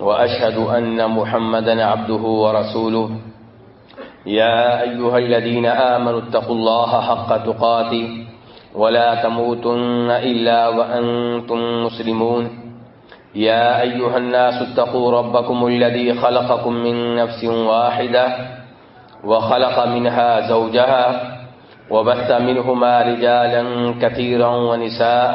وأشهد أن محمدا عبده ورسوله. يا أيها الذين آمنوا اتقوا الله حق تقاته ولا تموتن إلا وأنتم مسلمون. يا أيها الناس اتقوا ربكم الذي خلقكم من نفس واحدة وخلق منها زوجها وبث منهما رجالا كثيرا ونساء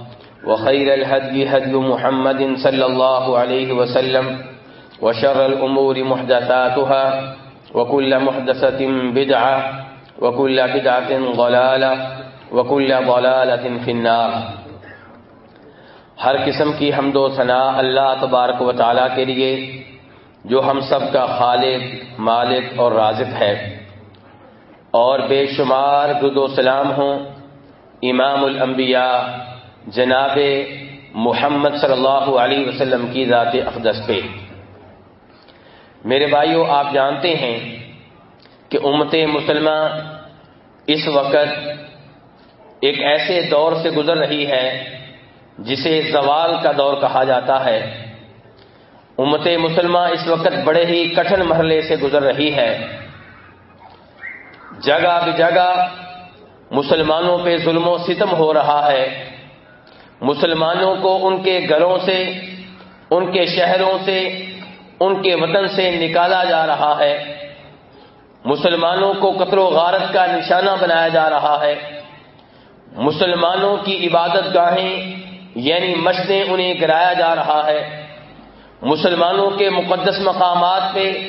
وخير الهدي هدي محمد صلى الله عليه وسلم وشر الأمور محدثاتها وكل محدثة بدعة وكل بدعة ضلالة وكل ضلالة في النار ہر قسم کی حمد و ثناء اللہ تبارک و تعالیٰ کے لیے جو ہم سب کا خالق، مالک اور رازق ہے۔ اور بے شمار گد و سلام ہوں امام الانبیاء جناب محمد صلی اللہ علیہ وسلم کی ذات اقدس پہ۔ میرے بھائیوں آپ جانتے ہیں کہ امت مسلمہ اس وقت ایک ایسے دور سے گزر رہی ہے جسے زوال کا دور کہا جاتا ہے۔ امت مسلمہ اس وقت بڑے ہی کٹھن مرحلے سے گزر رہی ہے۔ جگہ بجگہ مسلمانوں پہ ظلم و ستم ہو رہا ہے۔ مسلمانوں کو ان کے گھروں سے، ان کے شہروں سے، ان کے وطن سے نکالا جا رہا ہے۔ مسلمانوں کو قطر و غارت کا نشانہ بنایا جا رہا ہے۔ مسلمانوں کی عبادت گاہیں یعنی مسجدیں انہیں گرایا جا رہا ہے۔ مسلمانوں کے مقدس مقامات پہ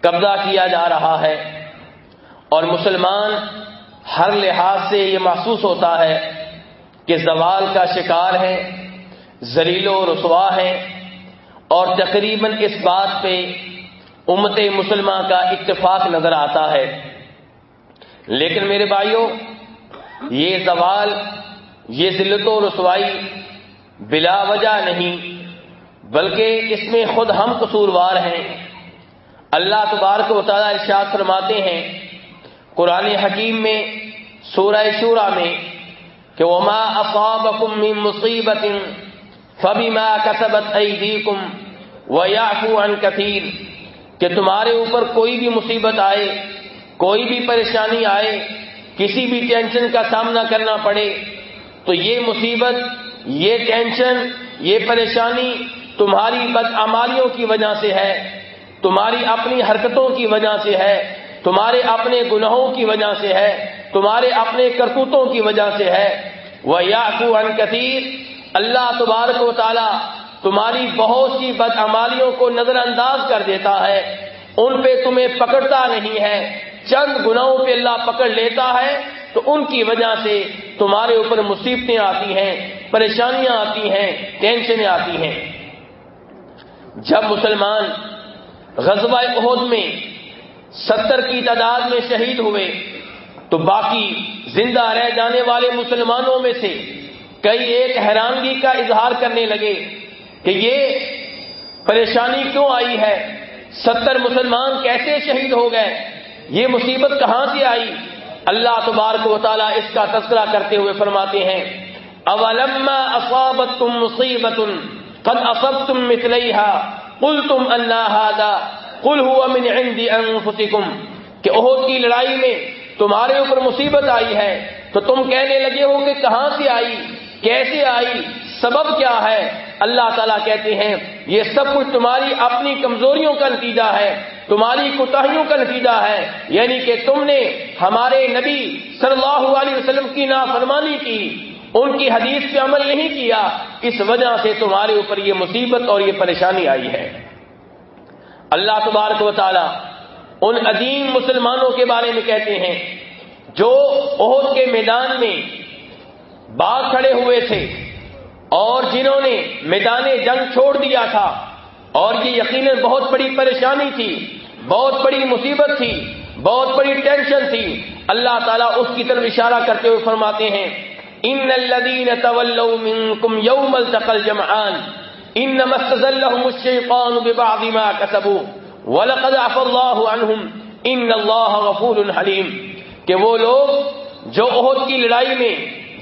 قبضہ کیا جا رہا ہے۔ اور مسلمان ہر لحاظ سے یہ محسوس ہوتا ہے کہ زوال کا شکار ہے زلیل و رسوا ہے اور تقریباً اس بات پہ امت مسلمہ کا اتفاق نظر آتا ہے۔ لیکن میرے بھائیوں، یہ زوال، یہ ذلت و رسوائی بلا وجہ نہیں، بلکہ اس میں خود ہم قصوروار ہیں۔ اللہ تبارک و تعالیٰ ارشاد فرماتے ہیں، قرآن حکیم میں، سورہ شورا میں کہ وما اصابکم من مصیبت فبما کسبت ایدیکم ویعفو عن کثیر کہ تمہارے اوپر کوئی بھی مصیبت آئے، کوئی بھی پریشانی آئے، کسی بھی ٹینشن کا سامنا کرنا پڑے، تو یہ مصیبت، یہ ٹینشن، یہ پریشانی تمہاری بدعمالیوں کی وجہ سے ہے، تمہاری اپنی حرکتوں کی وجہ سے ہے تمہارے اپنے گناہوں کی وجہ سے ہے، تمہارے اپنے کرتوتوں کی وجہ سے ہے۔ وہ یاقو ان کثیر اللہ تبارک و تعالی تمہاری بہت سی بدعمالیوں کو نظر انداز کر دیتا ہے۔ ان پہ تمہیں پکڑتا نہیں ہے۔ چند گناہوں پہ اللہ پکڑ لیتا ہے، تو ان کی وجہ سے تمہارے اوپر مصیبتیں آتی ہیں، پریشانیاں آتی ہیں، ٹینشنیں آتی ہیں۔ جب مسلمان غزوہ عہد میں ستر کی تعداد میں شہید ہوئے۔ تو باقی زندہ رہ جانے والے مسلمانوں میں سے کئی ایک حیرانگی کا اظہار کرنے لگے کہ یہ پریشانی کیوں آئی ہے؟ ستر مسلمان کیسے شہید ہو گئے؟ یہ مصیبت کہاں سے آئی؟ اللہ تبارک و تعالیٰ اس کا تذکرہ کرتے ہوئے فرماتے ہیں، اولما اصابت تم مصیبت قد اصبتم مثلیها قلتم ان هذا قل هو من عند انفسكم کہ عہد کی لڑائی میں تمہارے اوپر مصیبت آئی ہے، تو تم کہنے لگے ہو کہ کہاں سے آئی، کیسے آئی، سبب کیا ہے؟ اللہ تعالیٰ کہتے ہیں، یہ سب کچھ تمہاری اپنی کمزوریوں کا نتیجہ ہے، تمہاری کوتاہیوں کا نتیجہ ہے یعنی کہ تم نے ہمارے نبی صلی اللہ علیہ وسلم کی نافرمانی کی، ان کی حدیث پہ عمل نہیں کیا، اس وجہ سے تمہارے اوپر یہ مصیبت اور یہ پریشانی آئی ہے۔ اللہ تبارک و تعالی ان عظیم مسلمانوں کے بارے میں کہتے ہیں، جو عہد کے میدان میں باغ کھڑے ہوئے تھے اور جنہوں نے میدان جنگ چھوڑ دیا تھا، اور یہ یقیناً بہت بڑی پریشانی تھی، بہت بڑی مصیبت تھی، بہت بڑی ٹینشن تھی۔ اللہ تعالیٰ اس کی طرف اشارہ کرتے ہوئے فرماتے ہیں، ان الذين تولوا منكم يوم التقى الجمعان انما استزلهم الشيطان ببعض ما كسبوا. ولقد عفى الله عنهم. ان الله غفور حليم. کہ وہ لوگ جو عہد کی لڑائی میں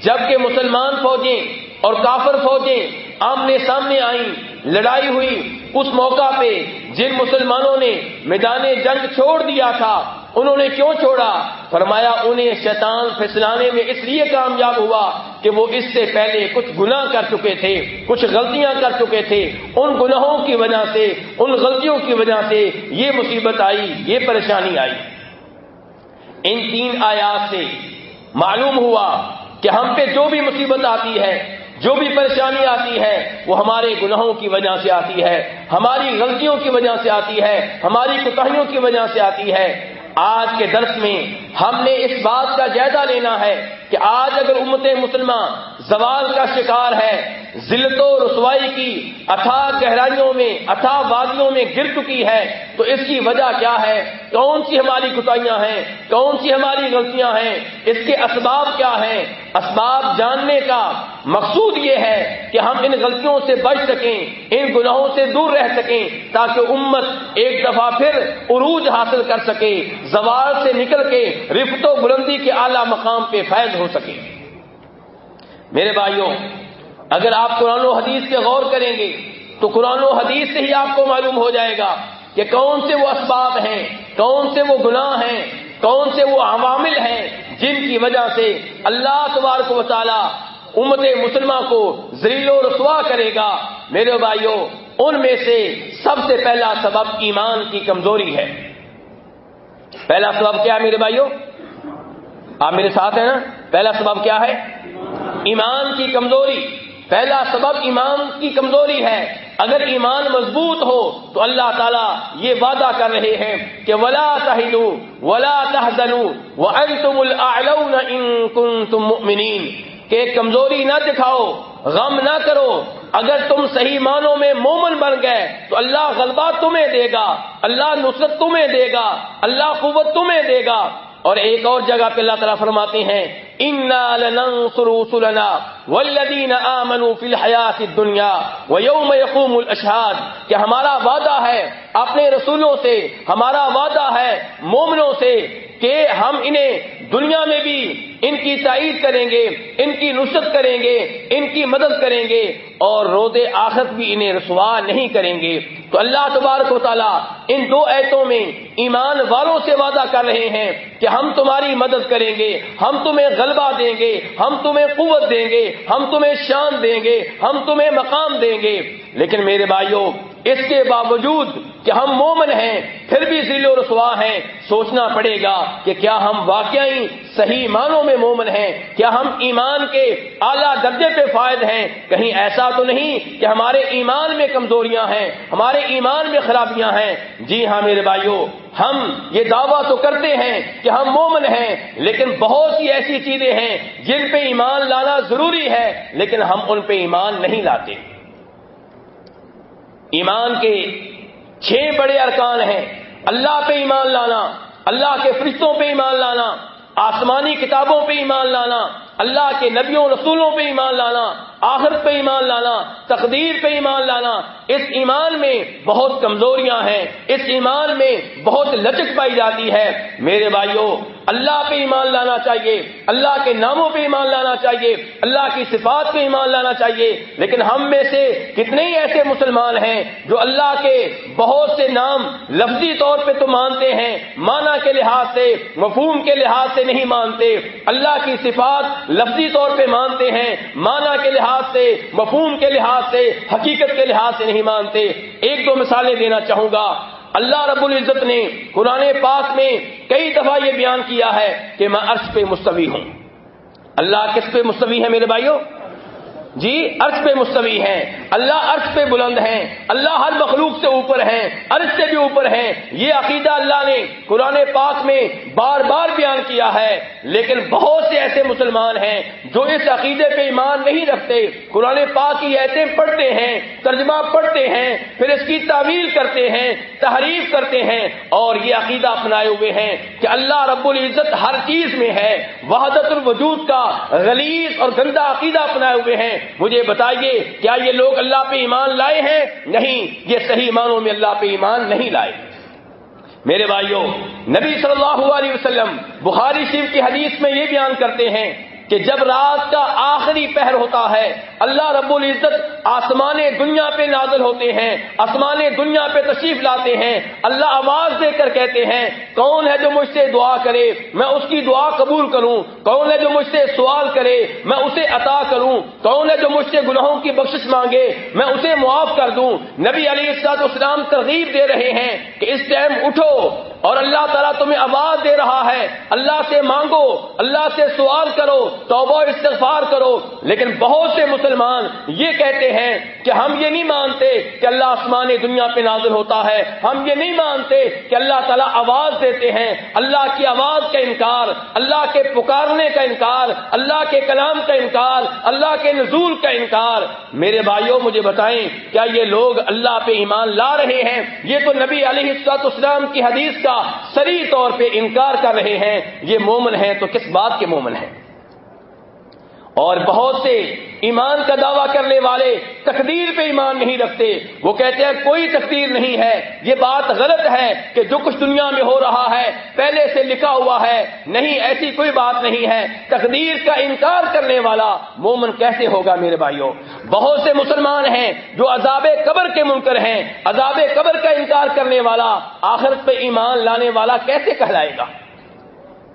جبکہ مسلمان فوجیں اور کافر فوجیں آمنے سامنے آئیں، لڑائی ہوئی، اس موقع پہ جن مسلمانوں نے میدان جنگ چھوڑ دیا تھا انہوں نے کیوں چھوڑا؟ فرمایا، انہیں شیطان پھسلانے میں اس لیے کامیاب ہوا کہ وہ اس سے پہلے کچھ گناہ کر چکے تھے، کچھ غلطیاں کر چکے تھے۔ ان گناہوں کی وجہ سے، ان غلطیوں کی وجہ سے یہ مصیبت آئی، یہ پریشانی آئی۔ ان تین آیات سے معلوم ہوا کہ ہم پہ جو بھی مصیبت آتی ہے، جو بھی پریشانی آتی ہے، وہ ہمارے گناہوں کی وجہ سے آتی ہے، ہماری غلطیوں کی وجہ سے آتی ہے، ہماری کوتاہیوں کی وجہ سے آتی ہے۔ آج کے درس میں ہم نے اس بات کا جائزہ لینا ہے کہ آج اگر امت مسلمان زوال کا شکار ہے ذلت و رسوائی کی اتھا گہرائیوں میں اتھا وادیوں میں گر چکی ہے۔ تو اس کی وجہ کیا ہے؟ کون سی ہماری کتائیاں ہیں؟ کون سی ہماری غلطیاں ہیں؟ اس کے اسباب کیا ہیں؟ اسباب جاننے کا مقصود یہ ہے کہ ہم ان غلطیوں سے بچ سکیں، ان گناہوں سے دور رہ سکیں، تاکہ امت ایک دفعہ پھر عروج حاصل کر سکے، زوال سے نکل کے رفت و بلندی کے اعلی مقام پہ فیض ہو سکے۔ میرے بھائیوں اگر آپ قرآن و حدیث پہ غور کریں گے، تو قرآن و حدیث سے ہی آپ کو معلوم ہو جائے گا کہ کون سے وہ اسباب ہیں، کون سے وہ گناہ ہیں، کون سے وہ عوامل ہیں جن کی وجہ سے اللہ تبارک کو تعالی امت مسلمہ کو زریل و رسوا کرے گا۔ میرے بھائیوں ان میں سے سب سے پہلا سبب ایمان کی کمزوری ہے۔ پہلا سبب کیا ہے میرے بھائیوں آپ میرے ساتھ ہیں نا؟ پہلا سبب کیا ہے؟ ایمان کی کمزوری۔ پہلا سبب ایمان کی کمزوری ہے۔ اگر ایمان مضبوط ہو تو اللہ تعالیٰ یہ وعدہ کر رہے ہیں کہ ولا تہلو ولا تحزنوا وانتم الاعلون ان کنتم مؤمنین کہ کمزوری نہ دکھاؤ، غم نہ کرو۔ اگر تم صحیح معنوں میں مومن بن گئے تو اللہ غلبہ تمہیں دے گا، اللہ نصرت تمہیں دے گا، اللہ قوت تمہیں دے گا۔ اور ایک اور جگہ پہ اللہ تعالیٰ فرماتے ہیں دنیا یوم یقوم الاشہاد کہ ہمارا وعدہ ہے اپنے رسولوں سے، ہمارا وعدہ ہے مومنوں سے کہ ہم انہیں دنیا میں بھی ان کی تائید کریں گے، ان کی نصرت کریں گے، ان کی مدد کریں گے اور رود آخر بھی انہیں رسوا نہیں کریں گے۔ تو اللہ تبارک و تعالیٰ ان دو ایتوں میں ایمان والوں سے وعدہ کر رہے ہیں کہ ہم تمہاری مدد کریں گے، ہم تمہیں غلبہ دیں گے، ہم تمہیں قوت دیں گے، ہم تمہیں شان دیں گے، ہم تمہیں مقام دیں گے۔ لیکن میرے بھائیوں، اس کے باوجود کہ ہم مومن ہیں پھر بھی ذیل و رسوا ہیں۔ سوچنا پڑے گا کہ کیا ہم واقعی صحیح معنوں میں مومن ہیں؟ کیا ہم ایمان کے اعلیٰ درجے پہ فائد ہیں؟ کہیں ایسا تو نہیں کہ ہمارے ایمان میں کمزوریاں ہیں، ہمارے ایمان میں خرابیاں ہیں۔ جی ہاں میرے بھائیوں ہم یہ دعویٰ تو کرتے ہیں کہ ہم مومن ہیں، لیکن بہت سی ایسی چیزیں ہیں جن پہ ایمان لانا ضروری ہے، لیکن ہم ان پہ ایمان نہیں لاتے۔ ایمان کے چھ بڑے ارکان ہیں۔ اللہ پہ ایمان لانا، اللہ کے فرشتوں پہ ایمان لانا، آسمانی کتابوں پہ ایمان لانا اللہ کے نبیوں رسولوں پہ ایمان لانا آخر پہ ایمان لانا، تقدیر پہ ایمان لانا، اس ایمان میں بہت کمزوریاں ہیں، اس ایمان میں بہت لچک پائی جاتی ہے۔ میرے بھائیوں اللہ پہ ایمان لانا چاہیے، اللہ کے ناموں پہ ایمان لانا چاہیے، اللہ کی صفات پہ ایمان لانا چاہیے۔ لیکن ہم میں سے کتنے ہی ایسے مسلمان ہیں جو اللہ کے بہت سے نام لفظی طور پہ تو مانتے ہیں مانا کے لحاظ سے، مفہوم کے لحاظ سے نہیں مانتے۔ اللہ کی صفات لفظی طور پہ مانتے ہیں مانا کے لحاظ سے، مفہوم کے لحاظ سے، حقیقت کے لحاظ سے نہیں مانتے۔ ایک دو مثالیں دینا چاہوں گا۔ اللہ رب العزت نے قرآن پاک میں کئی دفعہ یہ بیان کیا ہے کہ میں عرش پہ مستوی ہوں۔ اللہ کس پہ مستوی ہے میرے بھائیوں جی عرش پہ مستوی ہیں۔ اللہ عرش پہ بلند ہیں۔ اللہ ہر مخلوق سے اوپر ہیں۔ عرش سے بھی اوپر ہیں۔ یہ عقیدہ اللہ نے قرآن پاک میں بار بار بیان کیا ہے۔ لیکن بہت سے ایسے مسلمان ہیں جو اس عقیدے پہ ایمان نہیں رکھتے۔ قرآن پاک کی ایتیں پڑھتے ہیں، ترجمہ پڑھتے ہیں، پھر اس کی تعویل کرتے ہیں، تحریف کرتے ہیں۔ اور یہ عقیدہ اپنائے ہوئے ہیں کہ اللہ رب العزت ہر چیز میں ہے۔ وحدت الوجود کا غلیظ اور گندا عقیدہ اپنائے ہوئے ہیں۔ مجھے بتائیے، کیا یہ لوگ اللہ پہ ایمان لائے ہیں؟ نہیں، یہ صحیح معنوں میں اللہ پہ ایمان نہیں لائے۔ میرے بھائیوں، نبی صلی اللہ علیہ وسلم بخاری شریف کی حدیث میں یہ بیان کرتے ہیں کہ جب رات کا آخری پہر ہوتا ہے، اللہ رب العزت آسمان دنیا پہ نازل ہوتے ہیں، آسمان دنیا پہ تشریف لاتے ہیں، اللہ آواز دے کر کہتے ہیں، کون ہے جو مجھ سے دعا کرے؟ میں اس کی دعا قبول کروں۔ کون ہے جو مجھ سے سوال کرے؟ میں اسے عطا کروں۔ کون ہے جو مجھ سے گناہوں کی بخشش مانگے؟ میں اسے معاف کر دوں۔ نبی علی السلاط اسلام ترغیب دے رہے ہیں کہ اس ٹائم اٹھو۔ اور اللہ تعالیٰ تمہیں آواز دے رہا ہے۔ اللہ سے مانگو، اللہ سے سوال کرو، توبہ استغفار کرو۔ لیکن بہت سے مسلمان یہ کہتے ہیں کہ ہم یہ نہیں مانتے کہ اللہ آسمان دنیا پہ نازل ہوتا ہے۔ ہم یہ نہیں مانتے کہ اللہ تعالیٰ آواز دیتے ہیں۔ اللہ کی آواز کا انکار، اللہ کے پکارنے کا انکار، اللہ کے کلام کا انکار، اللہ کے نزول کا انکار۔ میرے بھائیوں، مجھے بتائیں، کیا یہ لوگ اللہ پہ ایمان لا رہے ہیں؟ یہ تو نبی علیہ اسلام کی حدیث کا سری طور پہ انکار کر رہے ہیں، یہ مومن ہیں تو کس بات کے مومن ہیں؟ اور بہت سے ایمان کا دعویٰ کرنے والے تقدیر پہ ایمان نہیں رکھتے۔ وہ کہتے ہیں، کوئی تقدیر نہیں ہے۔ یہ بات غلط ہے کہ جو کچھ دنیا میں ہو رہا ہے، پہلے سے لکھا ہوا ہے۔ نہیں، ایسی کوئی بات نہیں ہے۔ تقدیر کا انکار کرنے والا مومن کیسے ہوگا میرے بھائیوں بہت سے مسلمان ہیں جو عذاب قبر کے منکر ہیں۔ عذاب قبر کا انکار کرنے والا آخرت پہ ایمان لانے والا کیسے کہلائے گا؟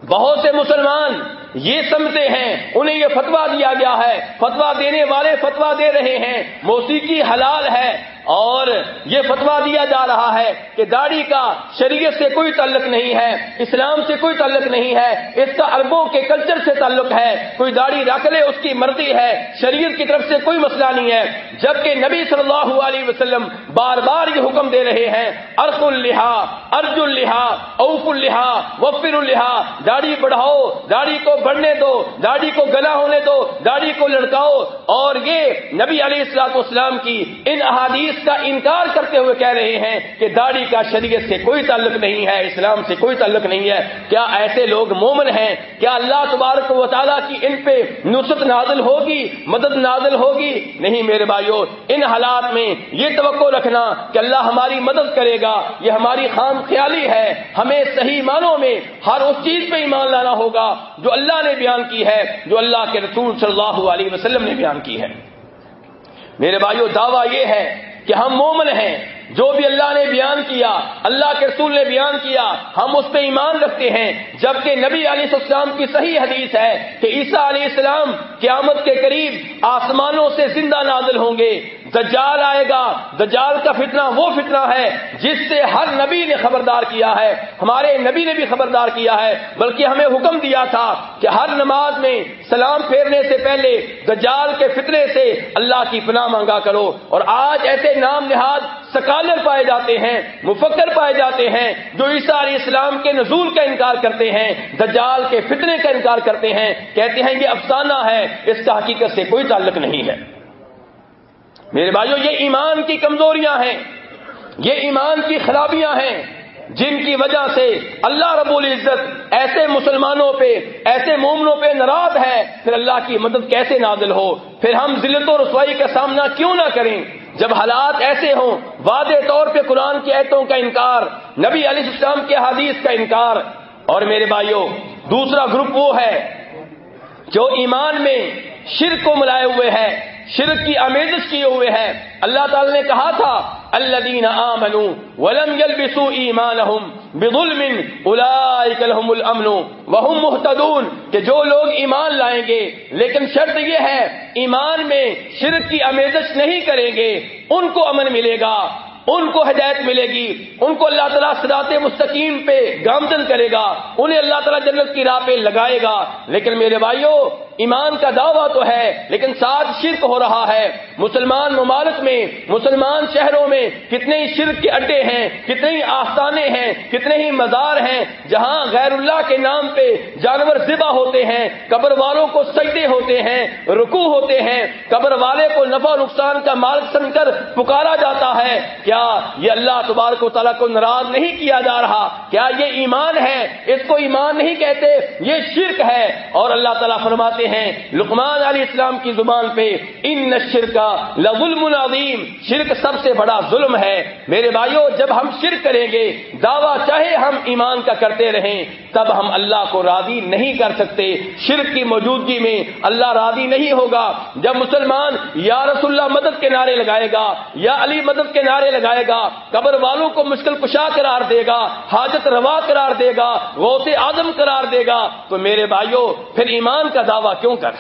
بہت سے مسلمان یہ سمجھتے ہیں، انہیں یہ فتوا دیا گیا ہے۔ فتوا دینے والے فتوا دے رہے ہیں۔ موسیقی حلال ہے۔ اور یہ فتوا دیا جا رہا ہے کہ داڑھی کا شریعت سے کوئی تعلق نہیں ہے، اسلام سے کوئی تعلق نہیں ہے، اس کا اربوں کے کلچر سے تعلق ہے، کوئی داڑھی رکھ لے، اس کی مرضی ہے، شریعت کی طرف سے کوئی مسئلہ نہیں ہے۔ جبکہ نبی صلی اللہ علیہ وسلم بار بار یہ حکم دے رہے ہیں، ارق الحا ارج الحا اوف الحا وفر الحا داڑھی بڑھاؤ، داڑھی کو بڑھنے دو، داڑھی کو گلا ہونے دو، داڑھی کو لڑکاؤ۔ اور یہ نبی علیہ السلاط اسلام کی ان احادیث اس کا انکار کرتے ہوئے کہہ رہے ہیں کہ داڑھی کا شریعت سے کوئی تعلق نہیں ہے، اسلام سے کوئی تعلق نہیں ہے۔ کیا ایسے لوگ مومن ہیں؟ کیا اللہ تبارک و تعالیٰ کی ان پہ نصرت نازل ہوگی؟ مدد نازل ہوگی؟ نہیں میرے بھائیوں ان حالات میں یہ توقع رکھنا کہ اللہ ہماری مدد کرے گا۔ یہ ہماری خام خیالی ہے۔ ہمیں صحیح معنوں میں ہر اس چیز پہ ایمان لانا ہوگا جو اللہ نے بیان کی ہے، جو اللہ کے رسول صلی اللہ علیہ وسلم نے بیان کی ہے۔ میرے بھائیوں دعویٰ یہ ہے کہ ہم مومن ہیں، جو بھی اللہ نے بیان کیا، اللہ کے رسول نے بیان کیا، ہم اس پہ ایمان رکھتے ہیں۔ جبکہ نبی علیہ السلام کی صحیح حدیث ہے کہ عیسیٰ علیہ السلام قیامت کے قریب آسمانوں سے زندہ نازل ہوں گے۔ دجال آئے گا۔ دجال کا فتنہ وہ فتنہ ہے جس سے ہر نبی نے خبردار کیا ہے۔ ہمارے نبی نے بھی خبردار کیا ہے۔ بلکہ ہمیں حکم دیا تھا کہ ہر نماز میں سلام پھیرنے سے پہلے دجال کے فتنے سے اللہ کی پناہ مانگا کرو۔ اور آج ایسے نام نہاد سکالر پائے جاتے ہیں، مفکر پائے جاتے ہیں، جو عیسیٰ علیہ السلام کے نزول کا انکار کرتے ہیں، دجال کے فتنے کا انکار کرتے ہیں۔ کہتے ہیں یہ افسانہ ہے، اس کا حقیقت سے کوئی تعلق نہیں ہے۔ میرے بھائیوں یہ ایمان کی کمزوریاں ہیں۔ یہ ایمان کی خرابیاں ہیں۔ جن کی وجہ سے اللہ رب العزت ایسے مسلمانوں پہ، ایسے مومنوں پہ ناراض ہے۔ پھر اللہ کی مدد کیسے نازل ہو؟ پھر ہم ذلت و رسوائی کا سامنا کیوں نہ کریں؟ جب حالات ایسے ہوں، واضح طور پہ قرآن کی ایتوں کا انکار، نبی علیہ السلام کے حدیث کا انکار۔ اور میرے بھائیوں دوسرا گروپ وہ ہے جو ایمان میں شرک کو ملائے ہوئے ہے شرک کی آمیزش کیے ہوئے ہیں۔ اللہ تعالی نے کہا تھا اللہ دین ولم يلبسوا ایمانهم بظلم اولئک لهم الامن وهم مهتدون کہ جو لوگ ایمان لائیں گے، لیکن شرط یہ ہے، ایمان میں شرک کی آمیزش نہیں کریں گے، ان کو امن ملے گا۔ ان کو ہدایت ملے گی، ان کو اللہ تعالیٰ سدات مستقیم پہ گامزن کرے گا، انہیں اللہ تعالیٰ جنت کی راہ پہ لگائے گا۔ لیکن میرے بھائیوں ایمان کا دعویٰ تو ہے، لیکن ساتھ شرک ہو رہا ہے۔ مسلمان ممالک میں، مسلمان شہروں میں کتنے ہی شرک کے اڈے ہیں، کتنے ہی آستانے ہیں، کتنے ہی مزار ہیں، جہاں غیر اللہ کے نام پہ جانور ذبح ہوتے ہیں، قبر والوں کو سجدے ہوتے ہیں رکو ہوتے ہیں، قبر والے کو نفع نقصان کا مالک سن کر پکارا جاتا ہے۔ کیا یہ اللہ تبارک و تعالیٰ کو ناراض نہیں کیا جا رہا؟ کیا یہ ایمان ہے؟ اس کو ایمان نہیں کہتے؟ یہ شرک ہے۔ اور اللہ تعالیٰ فرماتے ہیں، لقمان علیہ السلام کی زبان پہ، ان شرکا لظلم عظیم۔ شرک سب سے بڑا ظلم ہے۔ میرے بھائیوں جب ہم شرک کریں گے، دعویٰ چاہے ہم ایمان کا کرتے رہیں، تب ہم اللہ کو راضی نہیں کر سکتے۔ شرک کی موجودگی میں اللہ راضی نہیں ہوگا۔ جب مسلمان یا رسول اللہ مدد کے نعرے لگائے گا یا علی مدد کے نعرے لگائے گا، قبر والوں کو مشکل کشا قرار دے گا، حاجت روا قرار دے گا، غوث آدم قرار دے گا۔ تو میرے بھائیوں پھر ایمان کا دعویٰ کیوں کر؟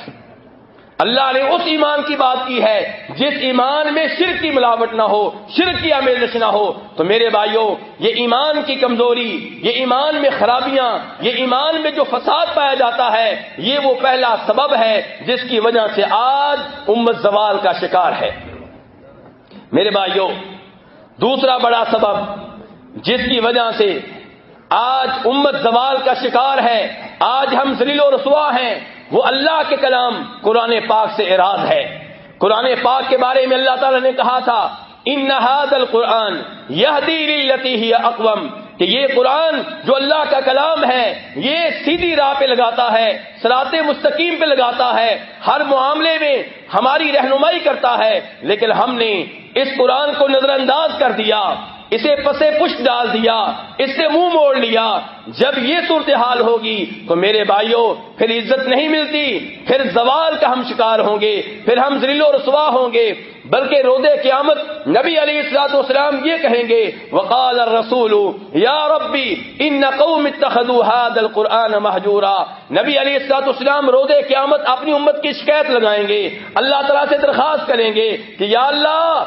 اللہ نے اس ایمان کی بات کی ہے، جس ایمان میں شرک کی ملاوٹ نہ ہو، شرک کی آمیزش نہ ہو۔ تو میرے بھائیوں یہ ایمان کی کمزوری، یہ ایمان میں خرابیاں، یہ ایمان میں جو فساد پایا جاتا ہے، یہ وہ پہلا سبب ہے، جس کی وجہ سے آج امت زوال کا شکار ہے۔ میرے بھائیوں دوسرا بڑا سبب جس کی وجہ سے آج امت زوال کا شکار ہے، آج ہم زلیل و رسوا ہیں، وہ اللہ کے کلام قرآن پاک سے اراد ہے۔ قرآن پاک کے بارے میں اللہ تعالی نے کہا تھا، ان نہاد القرآن یہ دلی ہی اقوام کہ یہ قرآن جو اللہ کا کلام ہے، یہ سیدھی راہ پہ لگاتا ہے سرات مستقیم پہ لگاتا ہے۔ ہر معاملے میں ہماری رہنمائی کرتا ہے، لیکن ہم نے اس قرآن کو نظر انداز کر دیا۔ اسے پسے پشت ڈال دیا، اس سے منہ موڑ لیا۔ جب یہ صورتحال ہوگی تو میرے بھائیوں پھر عزت نہیں ملتی۔ پھر زوال کا ہم شکار ہوں گے، پھر ہم زریل و رسوا ہوں گے۔ بلکہ رودے قیامت نبی علی السلاط والسلام یہ کہیں گے، وقال الرسول، یا ربی، ان قوم اتخذوا هذا القرآن محجورا نبی علی السلاط والسلام رودے قیامت اپنی امت کی شکایت لگائیں گے۔ اللہ تعالیٰ سے درخواست کریں گے کہ یا اللہ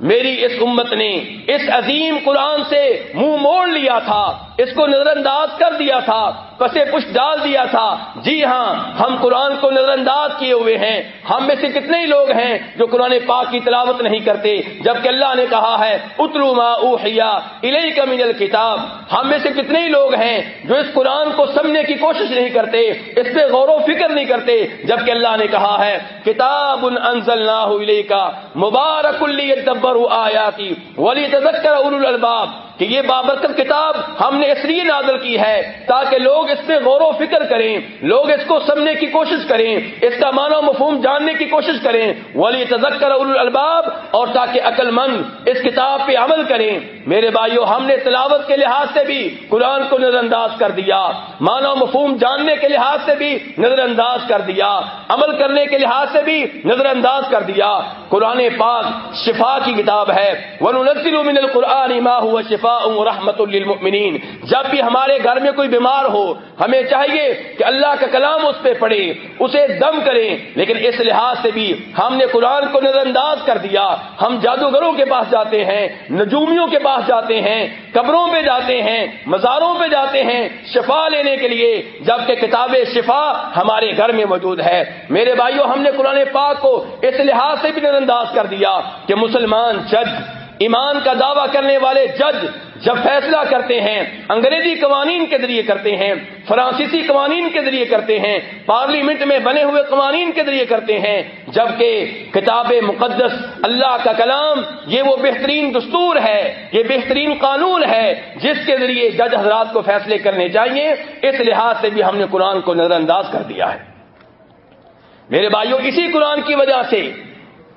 میری اس امت نے اس عظیم قرآن سے منہ موڑ لیا تھا۔ اس کو نظر انداز کر دیا تھا، پسے پش ڈال دیا تھا۔ جی ہاں ہم قرآن کو نظر انداز کیے ہوئے ہیں۔ ہم میں سے کتنے ہی لوگ ہیں جو قرآن پاک کی تلاوت نہیں کرتے، جبکہ اللہ نے کہا ہے اترو ما اوحیا الہی کا من الکتاب۔ ہم میں سے کتنے ہی لوگ ہیں جو اس قرآن کو سمجھنے کی کوشش نہیں کرتے، اس پہ غور و فکر نہیں کرتے، جبکہ اللہ نے کہا ہے، کتاب انزل نہ کا مبارک آیا کی ولی تذکر اول الباب کہ یہ بابرکت کتاب ہم نے اس لیے نازل کی ہے تاکہ لوگ اس پہ غور و فکر کریں، لوگ اس کو سمجھنے کی کوشش کریں، اس کا معنی مفہوم جاننے کی کوشش کریں۔ ولی تذکر الباب اور تاکہ عقل مند اس کتاب پہ عمل کریں۔ میرے بھائیوں ہم نے تلاوت کے لحاظ سے بھی قرآن کو نظر انداز کر دیا۔ معنی مفہوم جاننے کے لحاظ سے بھی نظر انداز کر دیا۔ عمل کرنے کے لحاظ سے بھی نظر انداز کر دیا۔ قرآن پاک شفا کی کتاب ہے۔ وننزل من القرآن ما هو شفا رحمت للمؤمنین۔ جب بھی ہمارے گھر میں کوئی بیمار ہو، ہمیں چاہیے کہ اللہ کا کلام اس پہ پڑھے، اسے دم کریں لیکن اس لحاظ سے بھی ہم نے قرآن کو نظر انداز کر دیا۔ ہم جادوگروں کے پاس جاتے ہیں، نجومیوں کے پاس جاتے ہیں، قبروں پہ جاتے ہیں، مزاروں پہ جاتے ہیں شفا لینے کے لیے، جبکہ کتاب شفا ہمارے گھر میں موجود ہے۔ میرے بھائیوں ہم نے قرآن پاک کو اس لحاظ سے بھی نظر انداز کر دیا کہ مسلمان جج ایمان کا دعویٰ کرنے والے جج جب فیصلہ کرتے ہیں، انگریزی قوانین کے ذریعے کرتے ہیں، فرانسیسی قوانین کے ذریعے کرتے ہیں، پارلیمنٹ میں بنے ہوئے قوانین کے ذریعے کرتے ہیں، جبکہ کتاب مقدس اللہ کا کلام، یہ وہ بہترین دستور ہے، یہ بہترین قانون ہے، جس کے ذریعے جج حضرات کو فیصلے کرنے چاہیے، اس لحاظ سے بھی ہم نے قرآن کو نظر انداز کر دیا ہے۔ میرے بھائیوں، اسی قرآن کی وجہ سے